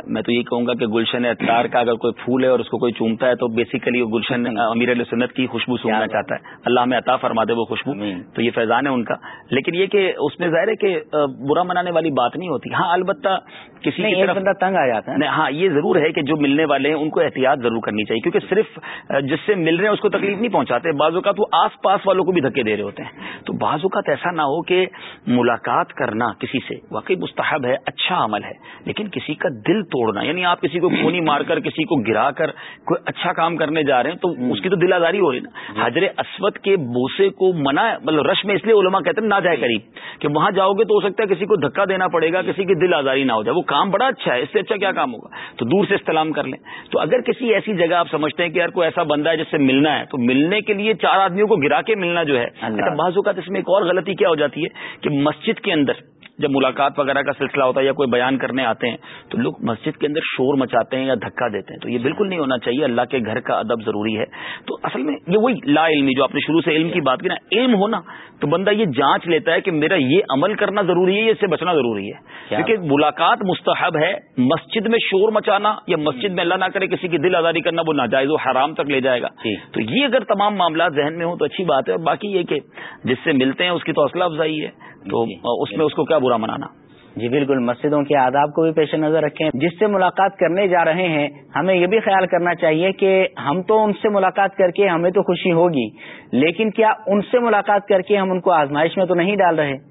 Speaker 2: میں تو یہ کہوں گا کہ گلشن اطار کا اگر کوئی پھول ہے اور اس کو کوئی چومتا ہے تو بیسیکلی وہ گلشن امیر علیہ سنت کی خوشبو سننا چاہتا ہے۔ اللہ ہمیں عطا فرما دے وہ خوشبو۔ تو یہ فیضان ہے ان کا۔ لیکن یہ کہ اس میں ظاہر ہے کہ برا منانے والی بات نہیں ہوتی۔ ہاں البتہ کسی
Speaker 1: ایک بندہ تنگ آ جاتا
Speaker 2: ہے۔ ہاں یہ ضرور ہے کہ جو ملنے والے ہیں ان کو احتیاط ضرور کرنی چاہیے۔ کیونکہ صرف جس سے مل رہے ہیں اس کو تکلیف نہیں پہنچاتے۔ بعض اوقات وہ آس پاس والوں کو بھی دھکے دے رہے ہوتے ہیں۔ تو بعض اوقات ایسا نہ ہو کہ ملاقات کرنا کسی سے۔ واقعی مستحب ہے اچھا عمل ہے لیکن کسی کا دل توڑنا یعنی آپ کسی کو کونی مار کر کسی کو گرا کر کوئی اچھا کام کرنے جا رہے ہیں تو اس کی تو دل آزاری ہو رہی نا۔ حضر اسود کے بوسے کو منع مطلب رش میں اس لیے علماء کہتے ہیں نہ جائے قریب کہ وہاں جاؤ گے تو ہو سکتا ہے کسی کو دھکا دینا پڑے گا کسی کی دل آزاری نہ ہو جائے۔ وہ کام بڑا اچھا ہے اس سے اچھا کیا کام ہوگا؟ تو دور سے استعلام کر لیں۔ تو اگر کسی ایسی جگہ آپ سمجھتے ہیں کہ یار کوئی ایسا بندہ ہے جس سے ملنا ہے تو ملنے کے لیے چار آدمیوں کو گرا کے ملنا جو ہے بعض اوقات اس میں ایک اور غلطی کیا ہو جاتی ہے کہ مسجد کے اندر جب ملاقات وغیرہ کا سلسلہ ہوتا ہے یا کوئی بیان کرنے آتے ہیں تو لوگ مسجد کے اندر شور مچاتے ہیں یا دھکا دیتے ہیں۔ تو یہ بالکل نہیں ہونا چاہیے اللہ کے گھر کا ادب ضروری ہے۔ تو اصل میں یہ وہی لا علمی جو آپ نے شروع سے علم کی بات کی نا علم ہونا۔ تو بندہ یہ جانچ لیتا ہے کہ میرا یہ عمل کرنا ضروری ہے یا اس سے بچنا ضروری ہے۔ کیونکہ ملاقات مستحب ہے مسجد میں شور مچانا یا مسجد میں اللہ نہ کرے کسی کی دل آزاری کرنا وہ ناجائز و حرام تک لے جائے گا۔ جی۔ تو یہ اگر تمام معاملات ذہن میں ہوں تو اچھی بات ہے۔ اور باقی یہ کہ جس سے ملتے ہیں اس کی تو حوصلہ افزائی ہے۔ تو جی،۔ اس میں اس کو کیا برا منانا؟
Speaker 1: جی بالکل مسجدوں کے آداب کو بھی پیش نظر رکھیں۔ جس سے ملاقات کرنے جا رہے ہیں ہمیں یہ بھی خیال کرنا چاہیے کہ ہم تو ان سے ملاقات کر کے ہمیں تو خوشی ہوگی لیکن کیا ان سے ملاقات کر کے ہم ان کو آزمائش میں تو نہیں ڈال رہے؟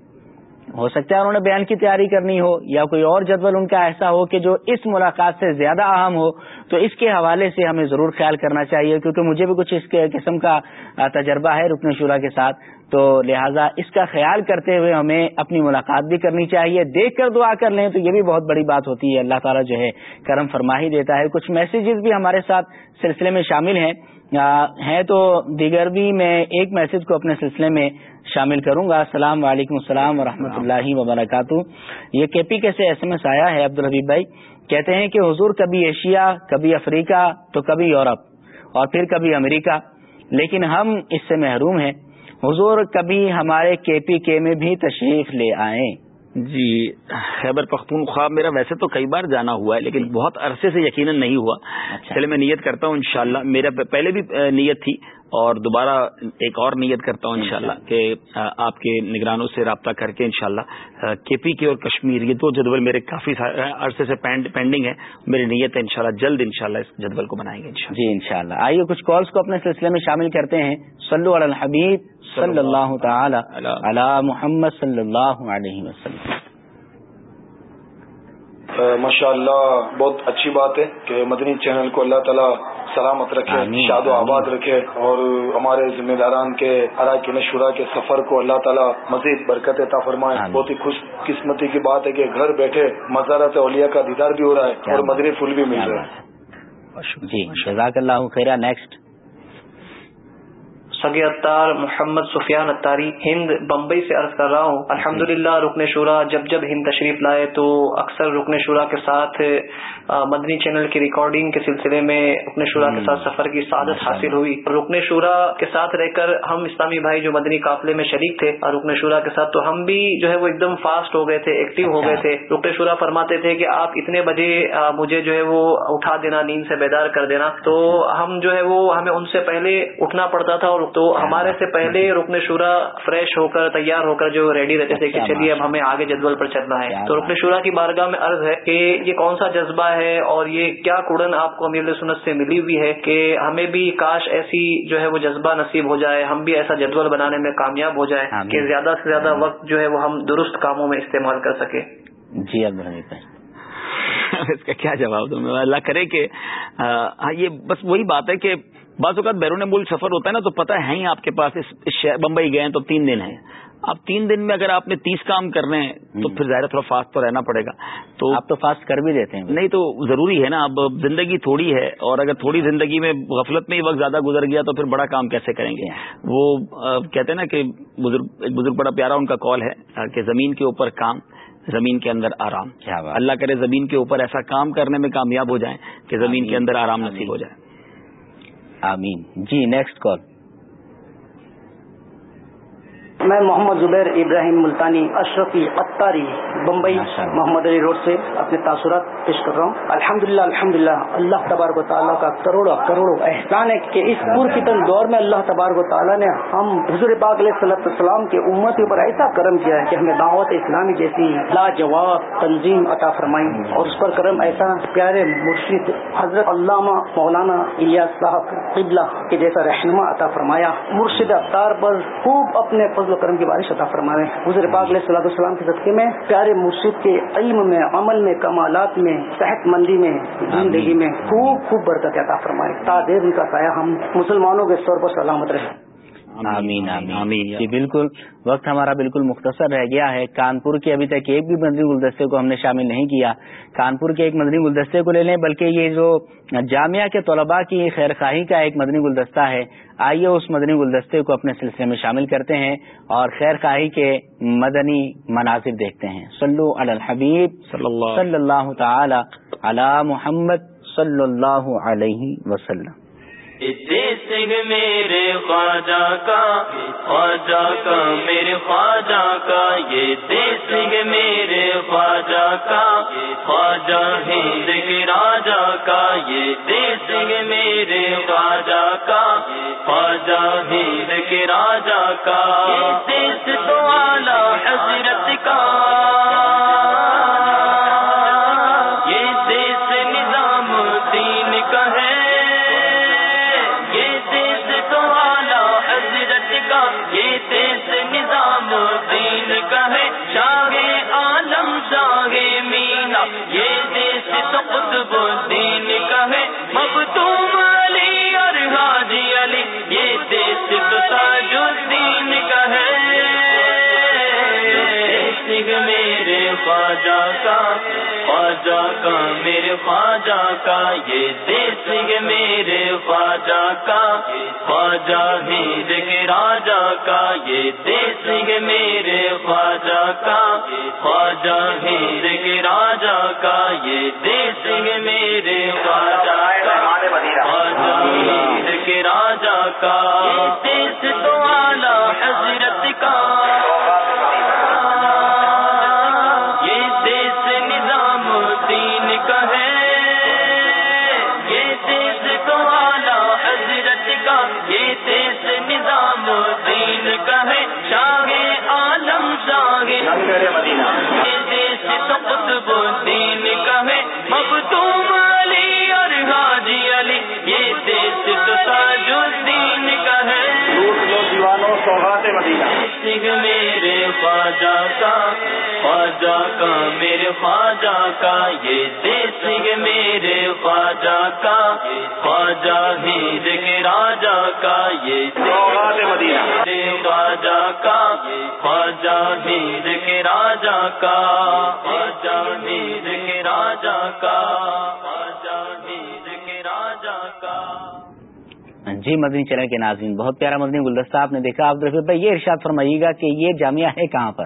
Speaker 1: ہو سکتا ہے انہوں نے بیان کی تیاری کرنی ہو یا کوئی اور جدول ان کا ایسا ہو کہ جو اس ملاقات سے زیادہ اہم ہو تو اس کے حوالے سے ہمیں ضرور خیال کرنا چاہیے کیونکہ مجھے بھی کچھ اس قسم کا تجربہ ہے رکن شورا کے ساتھ۔ تو لہٰذا اس کا خیال کرتے ہوئے ہمیں اپنی ملاقات بھی کرنی چاہیے، دیکھ کر دعا کر لیں، تو یہ بھی بہت بڑی بات ہوتی ہے۔ اللہ تعالیٰ جو ہے، کرم فرما ہی دیتا ہے۔ کچھ میسیجز بھی ہمارے ساتھ سلسلے میں شامل ہیں۔ ہیں تو دیگر بھی میں ایک میسج کو اپنے سلسلے میں شامل کروں گا۔ السلام علیکم السلام ورحمۃ اللہ وبرکاتہ۔ یہ کے پی کے سے ایس ایم ایس آیا ہے عبد الحبیب بھائی؟ کہتے ہیں کہ حضور کبھی ایشیا، کبھی افریقہ، تو کبھی یورپ اور پھر کبھی امریکہ۔ لیکن ہم اس سے محروم ہیں۔ حضور کبھی ہمارے کے پی کے میں بھی تشریف لے آئیں۔
Speaker 2: جی خیبر پختونخوا میرا ویسے تو کئی بار جانا ہوا ہے لیکن بہت عرصے سے یقیناً نہیں ہوا۔ اچھا۔ چلے میں نیت کرتا ہوں انشاءاللہ۔ میرا پہلے بھی نیت تھی۔ اور دوبارہ ایک اور نیت کرتا ہوں انشاءاللہ کہ آپ کے نگرانوں سے رابطہ کر کے انشاءاللہ کے پی کے اور کشمیر یہ دو جدول میرے کافی عرصے سے پینڈنگ ہے میری نیت ہے انشاءاللہ جلد انشاءاللہ اس جدول کو بنائیں گے
Speaker 1: جی انشاءاللہ۔ آئیے کچھ کالس کو اپنے سلسلے میں شامل کرتے ہیں۔ صلو علی الحبیب صلی اللہ تعالی علی محمد صلی اللہ علیہ وسلم۔
Speaker 15: ماشاء اللہ بہت اچھی بات ہے کہ مدنی چینل کو اللہ تعالیٰ سلامت رکھے شاد و آباد رکھے اور ہمارے ذمہ داران کے اراکین شورا کے سفر کو اللہ تعالیٰ مزید برکت عطا فرمائے۔ بہت ہی خوش قسمتی کی بات ہے کہ گھر بیٹھے مزارت اولیاء کا دیدار بھی ہو رہا ہے اور مدنی پھول بھی مل رہا ہے
Speaker 1: جی جزاک اللہ خیرہ۔ نیکسٹ
Speaker 16: سگے اتار محمد سفیان اتاری ہند بمبئی سے عرض کر رہا ہوں الحمد للہ رکن شورا جب جب ہند تشریف لائے تو اکثر رکن شورا کے ساتھ مدنی چینل کی ریکارڈنگ کے سلسلے میں رکن شورا کے ساتھ سفر کی سعادت حاصل ہوئی۔ رکن شورا کے ساتھ رہ کر ہم اسلامی بھائی جو مدنی قافلے میں شریک تھے اور رکن شورا کے ساتھ تو ہم بھی جو ہے وہ ایک دم فاسٹ ہو گئے تھے ایکٹیو ہو گئے تھے۔ رکن شورا فرماتے تھے کہ آپ اتنے بجے مجھے جو ہے وہ اٹھا دینا نیند سے بیدار کر دینا۔ تو ہم جو ہے وہ ہمیں ان سے پہلے اٹھنا پڑتا تھا اور تو ہمارے سے پہلے رکن شورا فریش ہو کر تیار ہو کر جو ریڈی رہتے تھے کہ چلیے اب ہمیں آگے جدول پر چلنا ہے. تو رکن شورا کی بارگاہ میں عرض ہے کہ یہ کون سا جذبہ ہے اور یہ کیا کڑن آپ کو امیر سنت سے ملی ہوئی ہے کہ ہمیں بھی کاش ایسی جو ہے وہ جذبہ نصیب ہو جائے ہم بھی ایسا جدول بنانے میں کامیاب ہو جائے کہ زیادہ سے زیادہ وقت جو ہے وہ ہم درست کاموں میں استعمال کر سکے
Speaker 2: جی اس کا کیا جواب دوں اللہ کرے کہ ہاں یہ بس وہی بات ہے کہ بعض اوقات بیرون ملک سفر ہوتا ہے نا تو پتہ ہے ہی آپ کے پاس بمبئی گئے ہیں تو تین دن ہیں۔ اب تین دن میں اگر آپ نے تیس کام کرنے ہیں تو پھر ظاہر تھوڑا فاسٹ تو رہنا پڑے گا۔ تو
Speaker 1: آپ تو فاسٹ کر بھی دیتے ہیں۔
Speaker 2: نہیں تو ضروری ہے نا اب زندگی تھوڑی ہے اور اگر تھوڑی زندگی میں غفلت میں ہی وقت زیادہ گزر گیا تو پھر بڑا کام کیسے کریں گے؟ وہ کہتے ہیں نا کہ بزرگ ایک بزرگ بڑا پیارا ان کا کال ہے کہ زمین کے اوپر کام زمین کے اندر آرام۔ اللہ کرے زمین کے اوپر ایسا کام کرنے میں کامیاب ہو جائیں کہ زمین کے اندر آرام نصیب ہو جائے۔
Speaker 1: آمین۔ جی نیکسٹ کال
Speaker 17: میں محمد زبیر ابراہیم ملتانی اشرفی اتاری بمبئی محمد علی روڈ سے اپنے تاثرات پیش کر رہا ہوں۔ الحمد للہ الحمد للہ اللہ تبارک و تعالیٰ کا کروڑوں کروڑوں احسان ہے کہ اس پرفتن دور میں اللہ تبارک و تعالیٰ نے ہم حضور پاک علیہ صلاح السلام کے امت اوپر ایسا کرم کیا ہے کہ ہمیں دعوت اسلامی جیسی لاجواب تنظیم عطا فرمائی اور اس پر کرم ایسا پیارے مرشد حضرت علامہ مولانا الیاس صاحب قبلہ کے جیسا رہنما عطا فرمایا۔ مرشد افطار پر خوب اپنے فضل و کرم کی بارش عطا فرما رہے ہیں حضور پاک علیہ صلاح السلام کے صدقے میں پیارے مرشد کے علم میں عمل میں کمالات میں صحت مندی میں زندگی میں خوب خوب برکت عطا فرمائے۔ تادیر ان کا سایہ ہم مسلمانوں کے طور پر سلامت رہے۔
Speaker 1: آمین آمین آمین جی بالکل۔ وقت ہمارا بالکل مختصر رہ گیا ہے۔ کانپور کے ابھی تک ایک بھی مدنی گلدستے کو ہم نے شامل نہیں کیا۔ کانپور کے ایک مدنی گلدستے کو لے لیں بلکہ یہ جو جامعہ کے طلباء کی خیر خواہی کا ایک مدنی گلدستہ ہے آئیے اس مدنی گلدستے کو اپنے سلسلے میں شامل کرتے ہیں اور خیر خواہی کے مدنی مناظر دیکھتے ہیں۔ سلو الحبیب صلی اللہ تعالی علی محمد صلی اللہ علیہ وسلم۔
Speaker 4: سنگھ میرے خواجہ کا خواجہ کا، میرے خواجہ کا، یہ سنگھ میرے خواجہ کا، خواجہ ہند کے راجا کا، یہ سنگھ میرے خواجہ کا، خواجہ ہند کے راجا کا۔ دیس تو والا مینا یہ دیس تو قطب دین کا ہے۔ علی اور حاجی علی، یہ دیس تو تاج الدین کا ہے۔ خواجہ کا خواجہ کا، میرے خواجہ کا، یہ دیس سنگھ میرے خواجہ کا، خواجہ ہند کے راجا کا، یہ دیس سنگھ میرے خواجہ کا، خواجہ ہند کے راجا کا، یہ دیس سنگھ میرے خواجہ کا، خواجہ ہند کے راجا کا دیس تو والا حضرت کا۔ سنگھ میرے خواجہ کا خواجہ کا میرے خواجہ کا یہ دیس سنگھ میرے خواجہ کا خواجہ ہند کے راجا کا یہ میرے خواجہ کا خواجہ ہند کے راجا کا خواجہ ہند کے راجا کا خواجہ ہند کے راجا کا۔
Speaker 1: ہاں جی مدنی چینل کے ناظرین، بہت پیارا مدنی گلدستہ آپ نے دیکھا آپ درخت بھائی، یہ ارشاد فرمائیے گا کہ یہ جامعہ ہے کہاں پر؟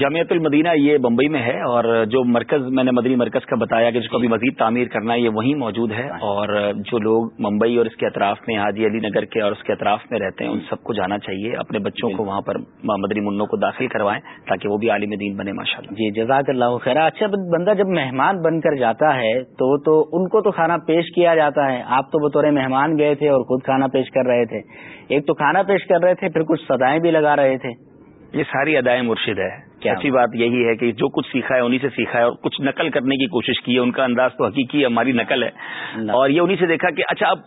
Speaker 18: جامعت المدینہ یہ بمبئی میں ہے اور جو مرکز میں نے مدنی مرکز کا بتایا کہ جس کو ابھی مزید تعمیر کرنا ہے یہ وہیں موجود ہے اور جو لوگ ممبئی اور اس کے اطراف میں حاجی علی نگر کے اور اس کے اطراف میں رہتے ہیں ان سب کو جانا چاہیے اپنے بچوں کو وہاں پر مدنی منوں کو داخل کروائیں تاکہ وہ بھی عالم دین بنے ماشاء اللہ
Speaker 1: جی جزاک اللہ خیر۔ اچھا بندہ جب مہمان بن کر جاتا ہے تو تو ان کو تو کھانا پیش کیا جاتا ہے۔ آپ تو بطور مہمان گئے تھے اور خود کھانا پیش کر رہے تھے۔ ایک تو کھانا پیش کر رہے تھے پھر کچھ سدائیں بھی لگا رہے تھے۔
Speaker 18: یہ ساری ادائیں مرشد ہے۔ اچھی بات یہی ہے کہ جو کچھ سیکھا ہے انہیں سے سیکھا ہے اور کچھ نقل کرنے کی کوشش کی ہے ان کا انداز تو حقیقی ہماری نقل ہے۔ اور یہ انہیں سے دیکھا کہ اچھا اب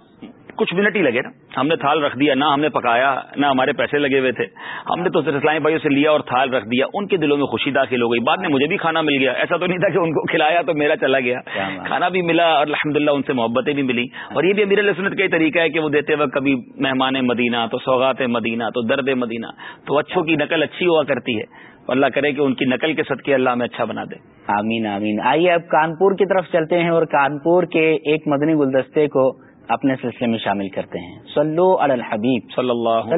Speaker 18: کچھ منٹ ہی لگے نا۔ ہم نے تھال رکھ دیا نہ ہم نے پکایا نہ ہمارے پیسے لگے ہوئے تھے۔ ہم نے تو اسلامی بھائیوں سے لیا اور تھال رکھ دیا۔ ان کے دلوں میں خوشی داخل ہو گئی۔ بعد میں مجھے بھی کھانا مل گیا۔ ایسا تو نہیں تھا کہ ان کو کھلایا تو میرا چلا گیا۔ کھانا بھی ملا اور الحمد ان سے محبتیں بھی ملی اور یہ بھی امیر سنت کا ہی طریقہ ہے کہ وہ دیتے وقت کبھی مہمان مدینہ تو سوغات مدینہ تو درد مدینہ تو اچھوں کی نقل اچھی ہوا کرتی ہے۔ اللہ کرے کہ ان کی نقل کے صدقے اللہ میں اچھا بنا دے۔
Speaker 1: آمین آمین۔ آئیے اب کانپور کی طرف چلتے ہیں اور کانپور کے ایک مدنی گلدستے کو اپنے سلسلے میں شامل کرتے ہیں۔ صلو علی الحبیب
Speaker 18: صلی اللہ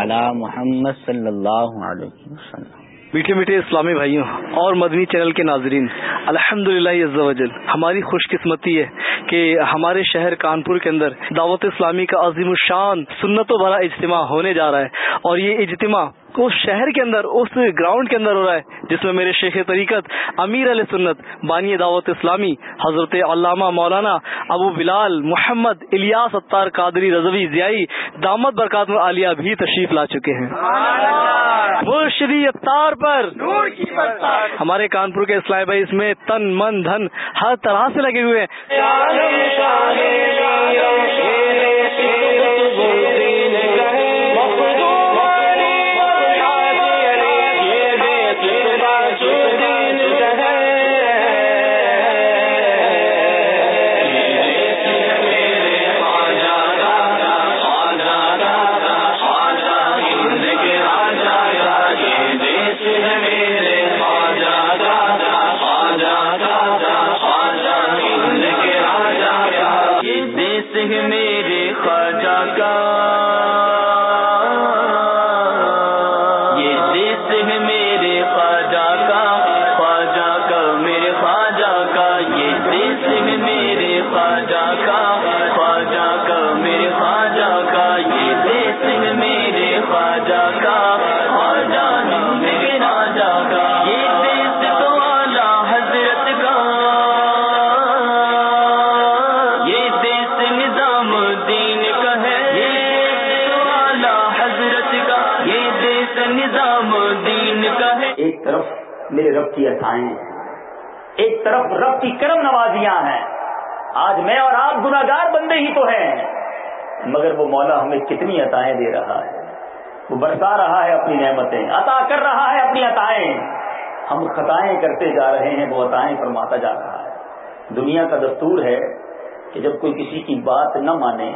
Speaker 1: علی محمد صلی اللہ علیہ وسلم۔
Speaker 4: میٹھے میٹھے اسلامی بھائیوں اور مدنی چینل کے ناظرین الحمد للہ ہماری خوش قسمتی ہے کہ ہمارے شہر کانپور کے اندر دعوت اسلامی کا عظیم الشان سنت و بھرا اجتماع ہونے جا رہا ہے اور یہ اجتماع اس شہر کے اندر، اس گراؤنڈ کے اندر ہو رہا ہے، جس میں میرے شیخ طریقت امیر علیہ سنت، بانی دعوت اسلامی، حضرت علامہ مولانا ابو بلال محمد الیاس اتار قادری رضوی ضیائی، دامت برکات عالیہ بھی تشریف لا چکے ہیں۔ مرشدی اتار پر، ہمارے کانپور کے اسلائی بھائی، اس میں تن من دھن ہر طرح سے لگے ہوئے ہیں۔
Speaker 2: گناگار بندے ہی تو ہیں۔ مگر وہ مولا ہمیں کتنی عطائیں دے رہا ہے۔ وہ برسا رہا ہے اپنی نعمتیں، عطا کر رہا ہے اپنی عطائیں۔ ہم خطائیں کرتے جا رہے ہیں، وہ عطائیں فرماتا جا رہا ہے۔ دنیا کا دستور ہے کہ جب کوئی کسی کی بات نہ مانے،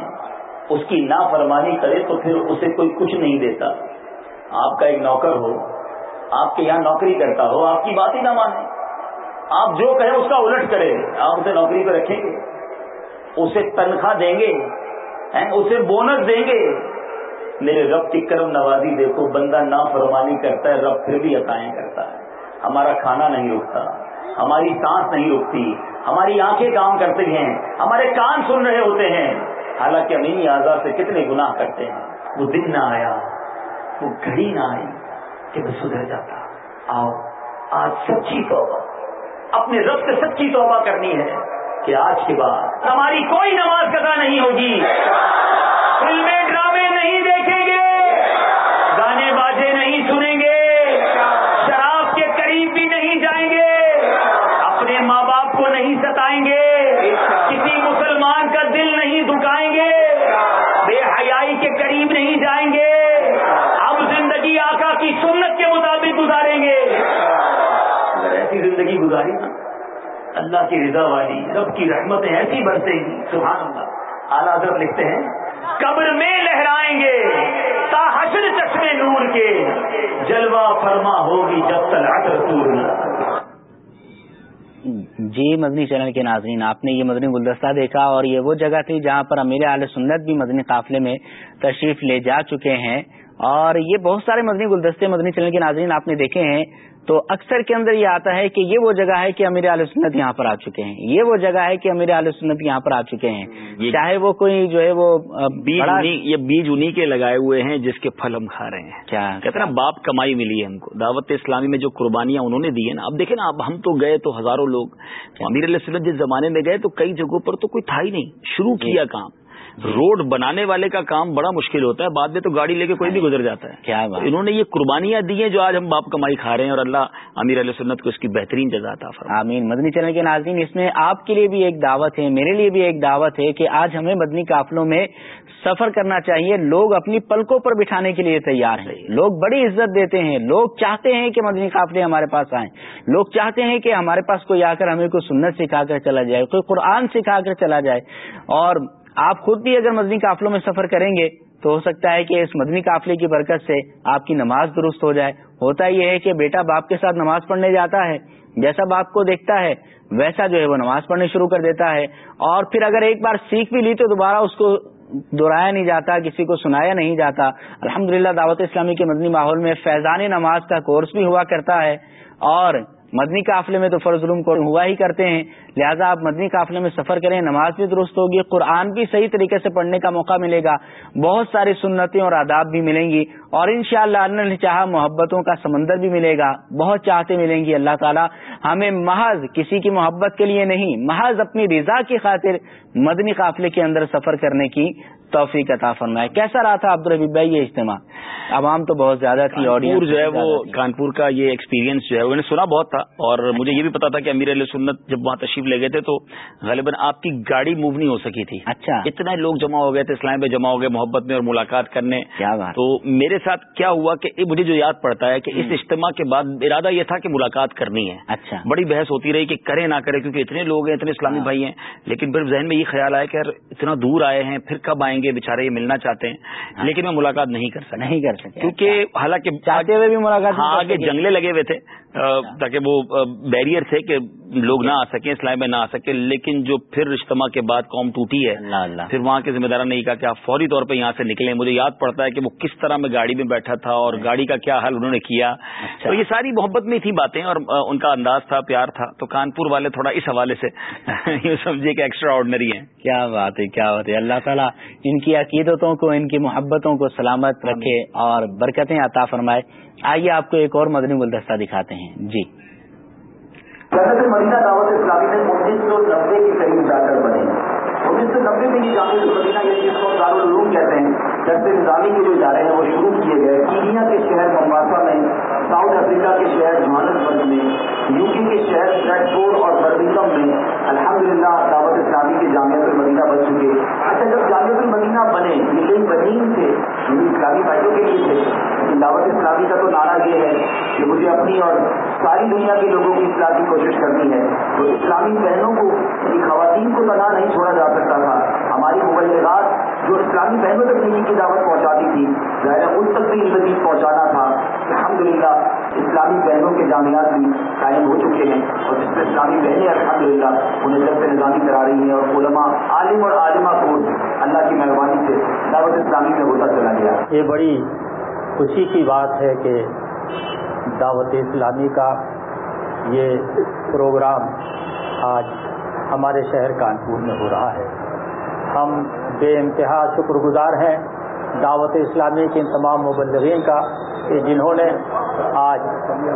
Speaker 2: اس کی نافرمانی کرے تو پھر اسے کوئی کچھ نہیں دیتا۔ آپ کا ایک نوکر ہو، آپ کے یہاں نوکری کرتا ہو، آپ کی بات ہی نہ مانے۔ آپ جو کہیں اس کا الٹ کرے آپ اسے نوکری پہ رکھیں گے۔ اسے تنخواہ دیں گے اسے بونس دیں گے۔ میرے رب کی کرم نوازی دیکھو، بندہ نا فرمانی کرتا ہے، رب پھر بھی عطائیں کرتا ہے۔ ہمارا کھانا نہیں رکتا، ہماری سانس نہیں رکتی، ہماری آنکھیں کام کرتی ہیں، ہمارے کان سن رہے ہوتے ہیں۔ حالانکہ امینی آزاد سے کتنے گناہ کرتے ہیں۔ وہ دن نہ آیا، وہ گھڑی نہ آئی کہ میں سدھر جاتا۔ آؤ، آج سچی توبہ، اپنے رب سے سچی توبہ کرنی ہے کہ آج کے بعد ہماری کوئی نماز قدا نہیں ہوگی۔ فلمیں ڈرامے نہیں دیکھیں گے گانے باجے نہیں سنیں گے شراب کے قریب بھی نہیں جائیں گے اپنے ماں باپ کو نہیں ستائیں گے کسی مسلمان کا دل نہیں دکھائیں گے بے حیائی کے قریب نہیں جائیں گے آقا کی سنت کے مطابق گزاریں گے اگر ایسی زندگی گزاری نا اللہ کی رضا والی، رب کی رحمتیں ایسی برسیں گی۔ سبحان اللہ۔ اعلیٰ حضرت لکھتے ہیں، قبر میں لہرائیں گے، تا حشر چشمے نور کے۔ جلوہ فرما ہوگی جب تک اگر
Speaker 1: جی مدنی چینل کے ناظرین، آپ نے یہ مدنی گلدستہ دیکھا اور یہ وہ جگہ تھی جہاں پر امیر علیہ سنت بھی مدنی قافلے میں تشریف لے جا چکے ہیں۔ اور یہ بہت سارے مدنی گلدستے مدنی چینل کے ناظرین آپ نے دیکھے ہیں تو اکثر کے اندر یہ آتا ہے کہ یہ وہ جگہ ہے کہ امیر علیہ سنت یہاں پر آ چکے ہیں۔ یہ وہ جگہ ہے کہ امیر علیہ سنت یہاں پر آ چکے ہیں۔ چاہے وہ کوئی جو ہے وہ
Speaker 2: بیج یہ بیج انہیں کے لگائے ہوئے ہیں جس کے پھل ہم کھا رہے ہیں۔
Speaker 1: کیا؟
Speaker 2: کہتے نا باپ کمائی ملی ہے ہم کو۔ دعوت اسلامی میں جو قربانیاں انہوں نے دی ہیں نا اب دیکھیں نا اب ہم تو گئے تو ہزاروں لوگ۔ امیر علیہ سنت جس زمانے میں گئے تو کئی جگہوں پر تو کوئی تھا ہی نہیں۔ شروع کیا کام؟ روڈ بنانے والے کا کام بڑا مشکل ہوتا ہے بعد میں تو گاڑی لے کے کوئی بھی گزر جاتا ہے۔
Speaker 1: کیا
Speaker 2: انہوں نے یہ قربانیاں دی ہیں جو آج ہم باپ کمائی کھا رہے ہیں اور اللہ امیر علیہ سنت کو اس کی بہترین جزا
Speaker 1: آمین۔ مدنی چینل کے ناظرین اس میں آپ کے لیے بھی ایک دعوت ہے میرے لیے بھی ایک دعوت ہے کہ آج ہمیں مدنی قافلوں میں سفر کرنا چاہیے۔ لوگ اپنی پلکوں پر بٹھانے کے لیے تیار ہیں۔ لوگ بڑی عزت دیتے ہیں۔ لوگ چاہتے ہیں کہ مدنی قافلے ہمارے پاس آئیں۔ لوگ چاہتے ہیں کہ ہمارے پاس کوئی آ کر ہمیں کوئی سنت سکھا کر چلا جائے کوئی قرآن سکھا کر چلا جائے۔ اور آپ خود بھی اگر مدنی قافلوں میں سفر کریں گے تو ہو سکتا ہے کہ اس مدنی قافلے کی برکت سے آپ کی نماز درست ہو جائے۔ ہوتا یہ ہے کہ بیٹا باپ کے ساتھ نماز پڑھنے جاتا ہے، جیسا باپ کو دیکھتا ہے، ویسا جو ہے وہ نماز پڑھنے شروع کر دیتا ہے۔ اور پھر اگر ایک بار سیکھ بھی لی تو دوبارہ اس کو دہرایا نہیں جاتا، کسی کو سنایا نہیں جاتا۔ الحمدللہ دعوت اسلامی کے مدنی ماحول میں فیضان نماز کا کورس بھی ہوا کرتا ہے۔ اور مدنی قافلے میں تو فرض علوم کو ہوا ہی کرتے ہیں، لہٰذا آپ مدنی قافلے میں سفر کریں، نماز بھی درست ہوگی، قرآن بھی صحیح طریقے سے پڑھنے کا موقع ملے گا، بہت ساری سنتیں اور آداب بھی ملیں گی۔ اور ان شاء اللہ نے چاہا محبتوں کا سمندر بھی ملے گا بہت چاہتے ملیں گی اللہ تعالیٰ۔ ہمیں محض کسی کی محبت کے لیے نہیں محض اپنی رضا کی خاطر مدنی قافلے کے اندر سفر کرنے کی توفیق عطا فرمائے۔ کیسا رہا تھا عبدالربی بھائی یہ اجتماع؟ عوام تو بہت زیادہ تھی
Speaker 2: آڈینس جو ہے وہ کانپور کا یہ ایکسپیرینس جو ہے وہ سنا بہت تھا اور مجھے یہ بھی پتا تھا کہ امیر علیہ سنت جب وہاں تشریف لے گئے تھے تو غالباً آپ کی گاڑی موو نہیں ہو سکی تھی۔
Speaker 1: اچھا۔
Speaker 2: اتنے لوگ جمع ہو گئے تھے اسلام پہ جمع ہو گئے محبت میں اور ملاقات کرنے۔ تو میرے ساتھ کیا ہوا کہ مجھے جو یاد پڑتا ہے کہ اس اجتماع کے بعد ارادہ یہ تھا کہ ملاقات کرنی ہے۔
Speaker 1: اچھا۔
Speaker 2: بڑی بحث ہوتی رہی کہ کریں نہ کریں کیونکہ اتنے لوگ ہیں اتنے اسلامی بھائی ہیں لیکن پھر ذہن میں یہ خیال آیا کہ یار اتنا دور آئے ہیں پھر کب آئیں گے؟ بےچارے یہ ملنا چاہتے ہیں۔ لیکن میں ملاقات نہیں کر سکتا
Speaker 1: نہیں کر سکتے
Speaker 2: کیونکہ حالانکہ
Speaker 1: چاہتے ہوئے بھی ملاقات
Speaker 2: ہاں آگے جنگلے لگے ہوئے تھے۔ تاکہ وہ بیریئر تھے کہ لوگ نہ آ سکیں اسلام میں نہ آ سکے لیکن جو پھر اجتماع کے بعد قوم ٹوٹی ہے پھر وہاں کے ذمہ داروں نے کہا کہ آپ فوری طور پہ یہاں سے نکلیں۔ مجھے یاد پڑتا ہے کہ وہ کس طرح میں گاڑی میں بیٹھا تھا اور گاڑی کا کیا حل انہوں نے کیا۔ تو یہ ساری محبت میں تھی باتیں اور ان کا انداز تھا پیار تھا۔ تو کانپور والے تھوڑا اس حوالے سے یہ سمجھیے کہ ایکسٹرا آرڈنری ہیں۔
Speaker 1: کیا بات ہے کیا بات ہے۔ اللہ تعالیٰ ان کی عقیدتوں کو ان کی محبتوں کو سلامت رکھے اور برکتیں عطا فرمائے۔ آئیے آپ کو ایک اور مدنی گلدستہ دکھاتے ہیں۔ جی۔
Speaker 13: جنت مدینہ دعوت اسلامی میں انیس سو نبے کے قریب جا کر بنے۔ انیس سو نبے میں یہ جامع مدینہ یا جس کو دارالعلوم کہتے ہیں۔ درس نظامی کے جو ادارے ہیں، وہ شروع کیے گئے۔ کینیا کے شہر ممباسا میں ساؤتھ افریقہ کے شہر جوہانسبرگ میں، یو کے کے شہر ریڈ اور برمنگم میں الحمدللہ دعوت اسلامی کے جامعت المدینہ بن چکے۔ اچھا جب جامعت المدینہ بنے یہ کئی بنین تھے اسلامی بھائیوں کے لیے تھے۔ لیکن دعوت اسلامی کا تو نعرہ یہ ہے کہ مجھے اپنی اور ساری دنیا کے لوگوں کی اصلاح کی کوشش کرنی ہے۔ تو اسلامی بہنوں کو یعنی خواتین کو تنہا نہیں چھوڑا جا سکتا تھا۔ ہماری مبلغات جو اسلامی بہنوں تک دینی کی دعوت پہنچاتی تھی، ظاہر ان تک بھی علم پہنچانا تھا۔ الحمد للہ اسلامی بہنوں کے جامعات بھی قائم ہو چکے ہیں اور جس میں اسلامی بہنیں الحمد للہ انہیں جب سے نظامی کرا رہی ہیں اور علماء، عالم اور عالمہ کو اللہ کی مہربانی سے دعوت اسلامی میں ہوتا چلا گیا۔
Speaker 19: یہ بڑی خوشی کی بات ہے کہ دعوت اسلامی کا یہ پروگرام آج ہمارے شہر کانپور میں ہو رہا ہے۔ ہم بے انتہا شکر گزار ہیں۔ دعوت اسلامی کے ان تمام مبلغین کا کہ جنہوں نے آج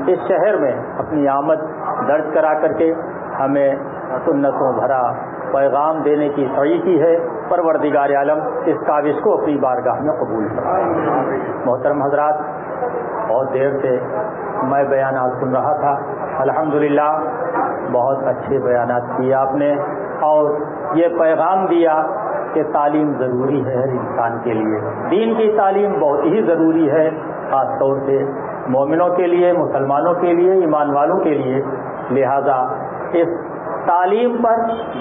Speaker 19: اس شہر میں اپنی آمد درج کرا کر کے ہمیں سنتوں بھرا پیغام دینے کی سعی کی ہے، پروردگار عالم، اس کاوش کو اپنی بارگاہ میں قبول کرا محترم حضرات، بہت دیر سے میں بیانات سن رہا تھا۔ الحمدللہ، بہت اچھے بیانات کیے آپ نے اور یہ پیغام دیا کہ تعلیم ضروری ہے ہر انسان کے لیے۔ دین کی تعلیم بہت ہی ضروری ہے، خاص طور سے مومنوں کے لیے، مسلمانوں کے لیے، ایمان والوں کے لیے۔ لہذا اس تعلیم پر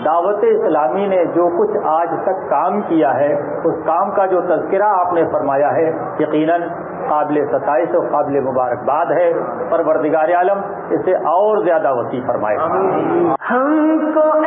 Speaker 19: دعوت اسلامی نے جو کچھ آج تک کام کیا ہے، اس کام کا جو تذکرہ آپ نے فرمایا ہے، یقیناً قابل ستائش و قابل مبارکباد ہے۔ پروردگار عالم، اسے اور زیادہ وسیع فرمائے۔
Speaker 5: ہم کو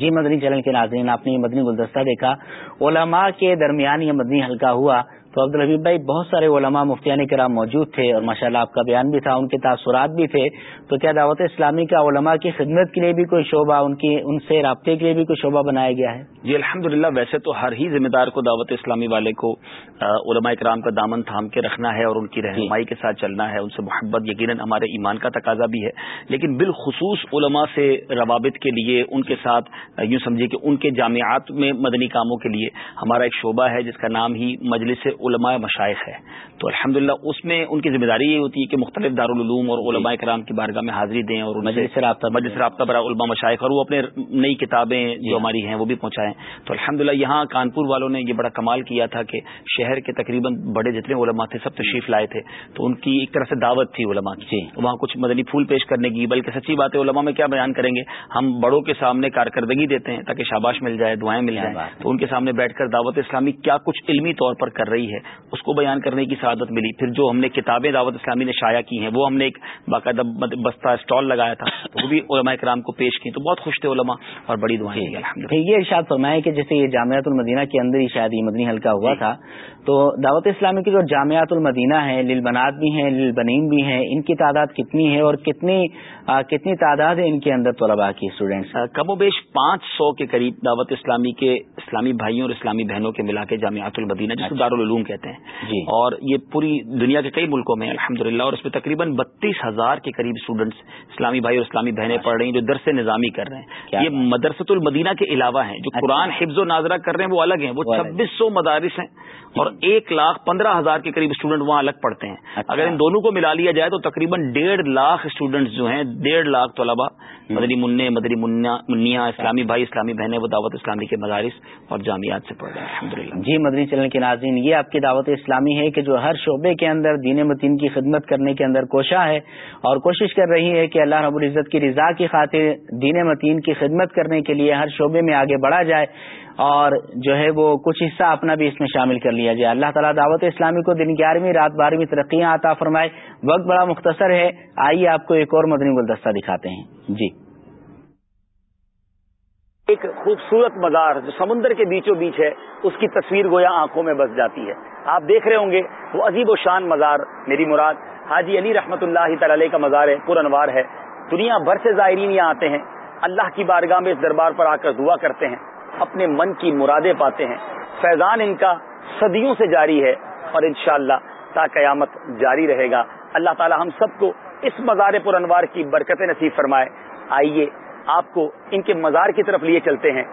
Speaker 1: جی مدنی چینل کے ناظرین، آپ نے یہ مدنی گلدستہ دیکھا۔ علماء کے درمیان یہ مدنی حلقہ ہوا۔ تو عبد الحبیب بھائی، بہت سارے علماء، مفتیان کرام موجود تھے اور ماشاءاللہ اللہ آپ کا بیان بھی تھا، ان کے تاثرات بھی تھے۔ تو کیا دعوت اسلامی کا علماء کی خدمت کے لیے بھی کوئی شعبہ، ان کی، ان سے رابطے کے لیے بھی کوئی شعبہ بنایا گیا ہے؟
Speaker 2: جی الحمد ویسے تو ہر ہی ذمہ دار کو دعوت اسلامی والے کو علماء کرام کا دامن تھام کے رکھنا ہے اور ان کی رہنمائی کے ساتھ چلنا ہے۔ ان سے محبت، یقیناً ہمارے ایمان کا تقاضا بھی ہے۔ لیکن بالخصوص علماء سے روابط کے لیے، ان کے ساتھ یوں سمجھیے کہ ان کے جامعات میں مدنی کاموں کے لیے ہمارا ایک شعبہ ہے، جس کا نام ہی مجلس علماء مشائق ہے۔ تو الحمد اس میں ان کی ذمہ داری یہ ہوتی ہے کہ مختلف دارالعلوم اور علماء کرام کی بارگاہ میں حاضری دیں اور مجلس رابطہ برا علماء مشائق اور وہ اپنے نئی کتابیں جو ہماری ہیں وہ بھی پہنچائیں۔ تو الحمد یہاں کانپور والوں نے یہ بڑا کمال کیا تھا کہ شہر کے تقریباً بڑے جتنے علماء تھے سب تشریف لائے تھے۔ تو ان کی ایک طرح سے دعوت تھی علماء کی۔ جی۔ وہاں کچھ مدنی پھول پیش کرنے کی بلکہ سچی بات ہے علماء میں کیا بیان کریں گے؟ ہم بڑوں کے سامنے کارکردگی دیتے ہیں تاکہ شاباش مل جائے دعائیں مل جائیں۔ تو ان کے سامنے بیٹھ کر دعوت اسلامی کیا کچھ علمی طور پر کر رہی ہے؟ اس کو بیان کرنے کی سعادت ملی۔ پھر جو ہم نے کتابیں دعوت اسلامی نے شائع کی ہیں وہ ہم نے ایک باقاعدہ بستہ اسٹال لگایا تھا۔ تو وہ بھی علماء کرام کو پیش کی۔ تو بہت خوش تھے علماء اور بڑی دعائیں
Speaker 1: یہ ارشاد فرمایا کہ جیسے یہ جامعات المدینہ کے اندر ہی شاید یہ مدنی ہلکا ہوا تھا تو دعوت اسلامی کی جو جامعات المدینہ ہیں لل بنات بھی ہیں لل بنیم بھی ہیں ان کی تعداد کتنی ہے اور کتنی کتنی تعداد ہے ان کے اندر طلباء کی اسٹوڈینٹس
Speaker 2: کم و بیش پانچ سو کے قریب دعوت اسلامی کے اسلامی بھائیوں اور اسلامی بہنوں کے ملا کے جامعات المدینہ جس کو دارالعلوم کہتے ہیں۔ جی۔ اور یہ پوری دنیا کے کئی ملکوں میں الحمد اور اس میں تقریباً بتیس ہزار کے قریب اسٹوڈنٹس اسلامی بھائی اور اسلامی بہنیں پڑھ رہی ہیں جو درس نظامی کر رہے ہیں۔ یہ مدرسۃ المدینہ کے علاوہ ہیں جو اچھا۔ قرآن حفظ و ناظرہ کر رہے ہیں وہ الگ ہیں۔ وہ چھبیس سو مدارس ہیں اور ایک لاکھ پندرہ ہزار کے قریب اسٹوڈنٹ وہاں الگ پڑھتے ہیں۔ اچھا۔ اگر ان دونوں کو ملا لیا جائے تو تقریباً ڈیڑھ لاکھ اسٹوڈنٹس جو ہیں ڈیڑھ لاکھ طلبا مدری منع مدری منیا اسلامی بھائی اسلامی بہنیں وہ دعوت اسلامی کے مدارس اور جامعات سے پڑھ رہے ہیں۔ الحمد
Speaker 1: جی مدری چلن کے ناظرین یہ آپ کی دعوت اسلامی ہے کہ جو ہر شعبے کے اندر دین متین کی خدمت کرنے کے اندر کوشاں ہے اور کوشش کر رہی ہے کہ اللہ رب العزت کی رضا کی خاطر دین متین کی خدمت کرنے کے لیے ہر شعبے میں آگے بڑھا جائے اور جو ہے وہ کچھ حصہ اپنا بھی اس میں شامل کر لیا جائے۔ اللہ تعالیٰ دعوت اسلامی کو دن گیارہویں، رات بارہویں ترقیاں عطا فرمائے۔ وقت بڑا مختصر ہے۔ آئیے آپ کو ایک اور مدنی گلدستہ دکھاتے ہیں۔ جی۔
Speaker 4: ایک خوبصورت مزار جو سمندر کے بیچوں بیچ ہے، اس کی تصویر گویا آنکھوں میں بس جاتی ہے۔ آپ دیکھ رہے ہوں گے، وہ عجیب و شان مزار، میری مراد۔ حاجی علی رحمت اللہ تعالی کا مزار ہے پر انوار ہے۔ دنیا بھر سے زائرین یہاں آتے ہیں۔ اللہ کی بارگاہ میں اس دربار پر آ کر دعا کرتے ہیں۔ اپنے من کی مرادیں پاتے ہیں۔ فیضان ان کا صدیوں سے جاری ہے اور انشاءاللہ تا قیامت جاری رہے گا۔ اللہ تعالی ہم سب کو اس مزار پر انوار کی برکت نصیب فرمائے۔ آئیے آپ کو ان کے مزار کی طرف لیے چلتے ہیں۔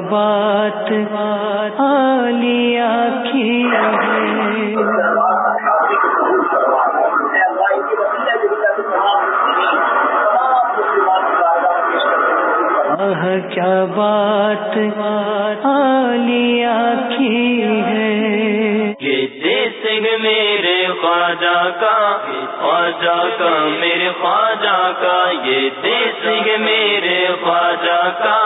Speaker 20: بات آلیا کی آہ، کیا بات آلیا کی ہے
Speaker 4: یہ میرے خواجہ کا خواجہ کا، میرے خواجہ کا، یہ دیس میرے خواجہ کا،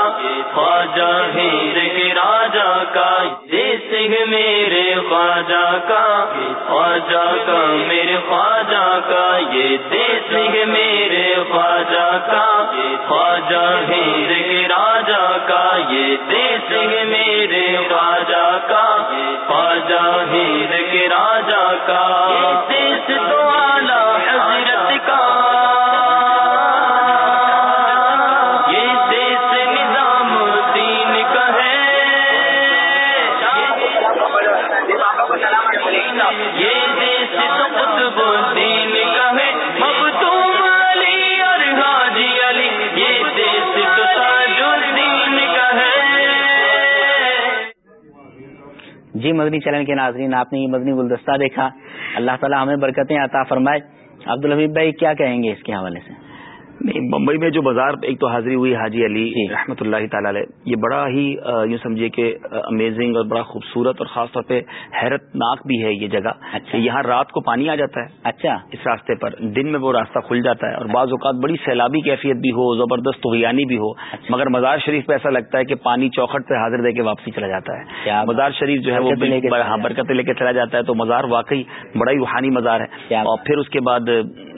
Speaker 4: خواجہ ہیر کے راجا کا دیس میرے خواجہ کا خواجہ کا، میرے خواجہ کا، یہ دیس میرے خواجہ کا، خواجہ ہیر کے راجا کا، یہ دیس میرے خواجہ کا، خواجہ ہیر کے راجا کا دیس تو آلہ
Speaker 1: جی مدنی چینل کے ناظرین، آپ نے یہ مدنی گلدستہ دیکھا۔ اللہ تعالیٰ ہمیں برکتیں عطا فرمائے۔ عبدالحبیب بھائی، کیا کہیں گے اس کے حوالے سے؟
Speaker 2: نہیں بمبئی میں جو بازار ایک تو حاضری ہوئی حاجی علی رحمۃ اللہ تعالی علیہ یہ بڑا ہی یوں سمجھیے کہ امیزنگ اور بڑا خوبصورت اور خاص طور پہ حیرت ناک بھی ہے یہ جگہ اچھا۔ یہاں رات کو پانی آ جاتا ہے۔
Speaker 1: اچھا۔
Speaker 2: اس راستے پر دن میں وہ راستہ کھل جاتا ہے اور بعض اوقات بڑی سیلابی کیفیت بھی ہو زبردست تغیانی بھی ہو۔ مگر مزار شریف پہ ایسا لگتا ہے کہ پانی چوکھٹ پہ حاضر دے کے واپسی چلا جاتا ہے۔ مزار شریف جو ہے وہ ہاں برکتیں لے کے چلا جاتا ہے تو مزار واقعی بڑا ہی روحانی مزار ہے۔ اور پھر اس کے بعد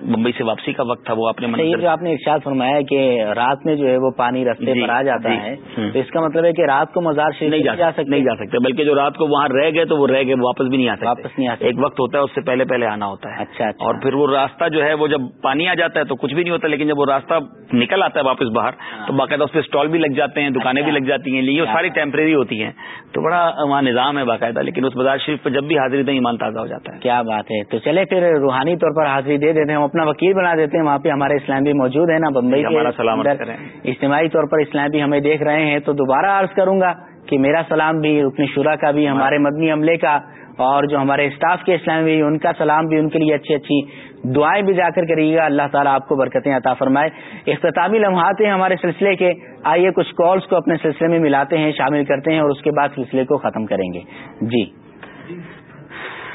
Speaker 2: ممبئی سے واپسی کا وقت تھا وہ اپنے
Speaker 1: منظر جو آپ نے ارشاد فرمایا کہ رات میں جو ہے وہ پانی رستے پر آ جاتا ہے تو اس کا مطلب ہے کہ رات کو مزار شریف
Speaker 2: نہیں جا سکتے نہیں جا سکتے بلکہ جو رات کو وہاں رہ گئے تو وہ رہ گئے واپس بھی نہیں آ سکتے۔
Speaker 1: واپس نہیں آ
Speaker 2: ایک وقت ہوتا ہے اس سے پہلے پہلے آنا ہوتا ہے۔
Speaker 1: اچھا
Speaker 2: اور پھر وہ راستہ جو ہے وہ جب پانی آ جاتا ہے تو کچھ بھی نہیں ہوتا لیکن جب وہ راستہ نکل آتا ہے واپس باہر تو باقاعدہ اس پہ اسٹال بھی لگ جاتے ہیں دکانیں بھی لگ جاتی ہیں وہ ساری ٹیمپریری ہوتی ہیں۔ تو بڑا وہاں نظام ہے باقاعدہ لیکن اس بازار شریف پہ جب بھی حاضری دیں ایمان تازہ ہو جاتا ہے۔
Speaker 1: کیا بات ہے۔ تو چلے پھر روحانی طور پر حاضری دے دیتے ہیں ہم اپنا وکیل بنا دیتے ہیں وہاں پہ ہمارے اسلام بھی موجود ہے نا بمبئی
Speaker 2: ہمارا سلام کریں۔
Speaker 1: اجتماعی طور پر اسلام بھی ہمیں دیکھ رہے ہیں تو دوبارہ عرض کروں گا کہ میرا سلام بھی رکن شورا کا بھی ہمارے مدنی عملے کا اور جو ہمارے اسٹاف کے اسلام بھی ان کا سلام بھی ان کے لیے اچھی اچھی دعائیں بھی جا کر کریے گا۔ اللہ تعالیٰ آپ کو برکتیں عطا فرمائے۔ اختتامی لمحات ہیں ہمارے سلسلے کے۔ آئیے کچھ کالز کو اپنے سلسلے میں ملاتے ہیں شامل کرتے ہیں اور اس کے بعد سلسلے کو ختم کریں گے۔ جی۔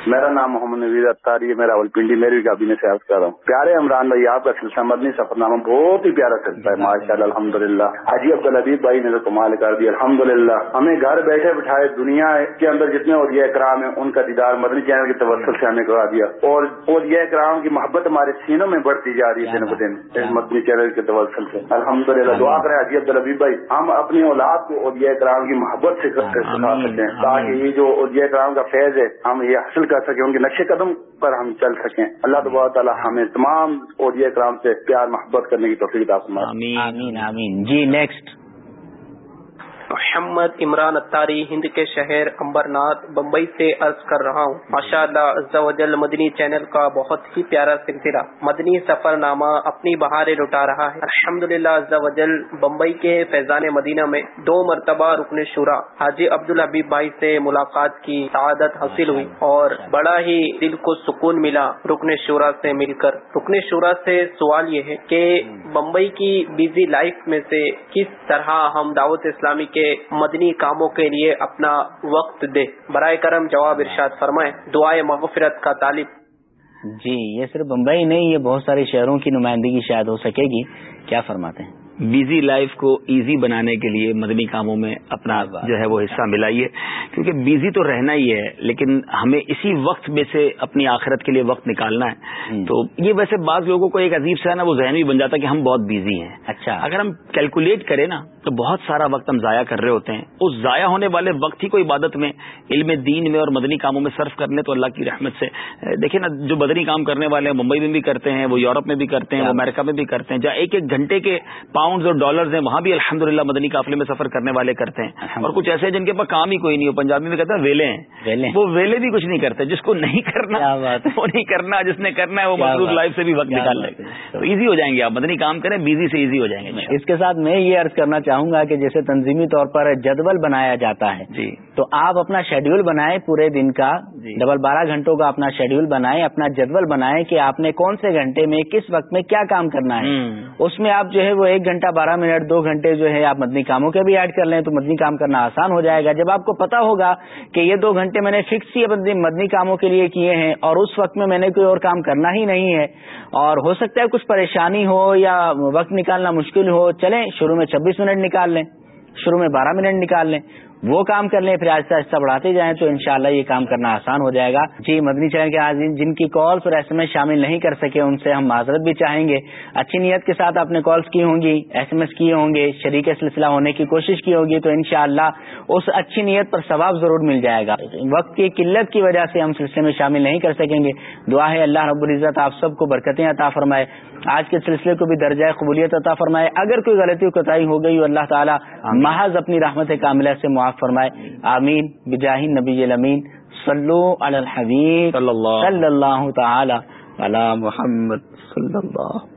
Speaker 21: میرا نام محمد نویر اختاری ہے میں راول پنڈی میری کابینہ سے عرض کر رہا ہوں۔ پیارے عمران بھائی آپ کا سلسلہ مدنی سفر نامہ بہت ہی پیارا سلسلہ ہے ماشاء اللہ الحمد للہ حاجی عبد الحبیب بھائی نے تو کمال کر دیا الحمد للہ ہمیں گھر بیٹھے بٹھائے دنیا کے اندر جتنے اور یہ اکرام ہے ان کا دیدار مدنی چینل کے توسل سے ہمیں کرا دیا۔ اور اور یہ اکرام کی محبت ہمارے سینوں میں بڑھتی جا رہی ہے دن ب دن مدنی چینل کے توسل سے۔ الحمد للہ دعا کریں حاجی عبد الحبیب بھائی ہم اپنی اولاد کو اور یہ اکرام کی محبت سے سکھا سکیں تاکہ یہ جو یہ اکرام کا فیض ہے ہم یہ حاصل کر سکیں، ان کے نقشے قدم پر ہم چل سکیں۔ اللہ تبار تعالیٰ ہمیں تمام اولیاء کرام سے پیار محبت کرنے کی توفیق
Speaker 1: آمین آمین آمین۔ جی نیکسٹ
Speaker 22: محمد عمران اتاری ہند کے شہر امبر ناتھ بمبئی سے عرض کر رہا ہوں۔ ماشاء اللہ مدنی چینل کا بہت ہی پیارا سلسلہ، مدنی سفر نامہ اپنی بہاریں لٹا رہا ہے۔ الحمد للہ بمبئی کے فیضان مدینہ میں دو مرتبہ رکن شورا حاجی عبد الحبیب بھائی سے ملاقات کی سعادت حاصل ہوئی اور بڑا ہی دل کو سکون ملا رکن شورا سے مل کر۔ رکن شورا سے سوال یہ ہے کہ بمبئی کی بزی لائف میں سے کس طرح ہم دعوت اسلامی کے مدنی کاموں کے لیے اپنا وقت دے۔ برائے کرم جواب ارشاد فرمائے، دعائے مغفرت کا طالب۔
Speaker 1: جی یہ صرف بمبئی نہیں، یہ بہت سارے شہروں کی نمائندگی شاید ہو سکے گی۔ کیا فرماتے ہیں؟
Speaker 2: بیزی لائف کو ایزی بنانے کے لیے مدنی کاموں میں اپنا جو ہے وہ حصہ ملائیے. کیونکہ بیزی تو رہنا ہی ہے لیکن ہمیں اسی وقت میں سے اپنی آخرت کے لیے وقت نکالنا ہے. تو یہ ویسے بعض لوگوں کو ایک عجیب سا نا وہ ذہن بھی بن جاتا ہے کہ ہم بہت بیزی ہیں.
Speaker 1: اچھا.
Speaker 2: اگر ہم کیلکولیٹ کریں نا تو بہت سارا وقت ہم ضائع کر رہے ہوتے ہیں. اس ضائع ہونے والے وقت ہی کو عبادت میں علم دین میں اور مدنی کاموں میں صرف کرنے تو اللہ کی رحمت سے. دیکھیں نا جو مدنی کام کرنے والے ہیں ممبئی میں بھی کرتے ہیں وہ یورپ میں بھی کرتے ہیں وہ امریکہ میں بھی کرتے ہیں. جہاں ایک ایک گھنٹے کے پاؤنڈز اور ڈالرز ہیں وہاں بھی الحمد مدنی قافلے میں سفر کرنے والے کرتے ہیں۔ اور کچھ ایسے جن کے پاس کام ہی کوئی نہیں ہو پنجابی میں کہتا ہے ویلے ہیں۔ وہ ویلے بھی کچھ نہیں کرتے جس کو نہیں کرنا وہ نہیں کرنا جس نے کرنا ہے وہ مصروف لائف سے بھی وقت نکال لے۔ تو ایزی ہو جائیں گے آپ۔ مدنی کام کریں بیزی سے ایزی ہو جائیں گے۔
Speaker 1: اس کے ساتھ میں یہ عرض کرنا چاہوں گا کہ جیسے تنظیمی طور پر جدول بنایا جاتا ہے
Speaker 2: جی۔
Speaker 1: تو آپ اپنا شیڈیول بنائیں پورے دن کا ڈبل بارہ گھنٹوں کا اپنا شیڈیول بنائیں اپنا جدول بنائیں کہ آپ نے کون سے گھنٹے میں کس وقت میں کیا کام کرنا ہے۔ اس میں آپ جو ہے وہ ایک گھنٹہ بارہ منٹ دو گھنٹے جو ہے آپ مدنی کاموں کے بھی ایڈ کر لیں تو مدنی کام کرنا آسان ہو جائے گا۔ جب آپ کو پتا ہوگا کہ یہ دو گھنٹے میں نے فکس کیے مدنی کاموں کے لیے کیے ہیں اور اس وقت میں میں نے کوئی اور کام کرنا ہی نہیں ہے اور ہو سکتا ہے کچھ پریشانی ہو یا وقت نکالنا مشکل ہو چلیں شروع میں چھبیس منٹ نکال لیں شروع میں بارہ منٹ نکال لیں۔ وہ کام کر لیں پھر آہستہ آہستہ بڑھاتے جائیں تو انشاءاللہ یہ کام کرنا آسان ہو جائے گا۔ جی مدنی چینل کے آج جن کی کالس اور ایس ایم ایس شامل نہیں کر سکے ان سے ہم معذرت بھی چاہیں گے۔ اچھی نیت کے ساتھ آپ نے کالس کی ہوں گی ایس ایم ایس کیے ہوں گے شریک سلسلہ ہونے کی کوشش کی ہوگی تو انشاءاللہ اس اچھی نیت پر ثواب ضرور مل جائے گا۔ وقت کی قلت کی وجہ سے ہم سلسلے میں شامل نہیں کر سکیں گے۔ دعا ہے اللہ رب العزت آپ سب کو برکتیں عطا فرمائے۔ آج کے سلسلے کو بھی درجۂ قبولیت عطا فرمائے۔ اگر کوئی غلطی کوتاہی ہو گئی اللہ تعالیٰ محض اپنی رحمت کاملہ سے معاف فرمائے۔ آمین۔ بجاہ نبی الامین۔ صلو علی الحبیب۔ صلی اللہ تعالی علی محمد صلی اللہ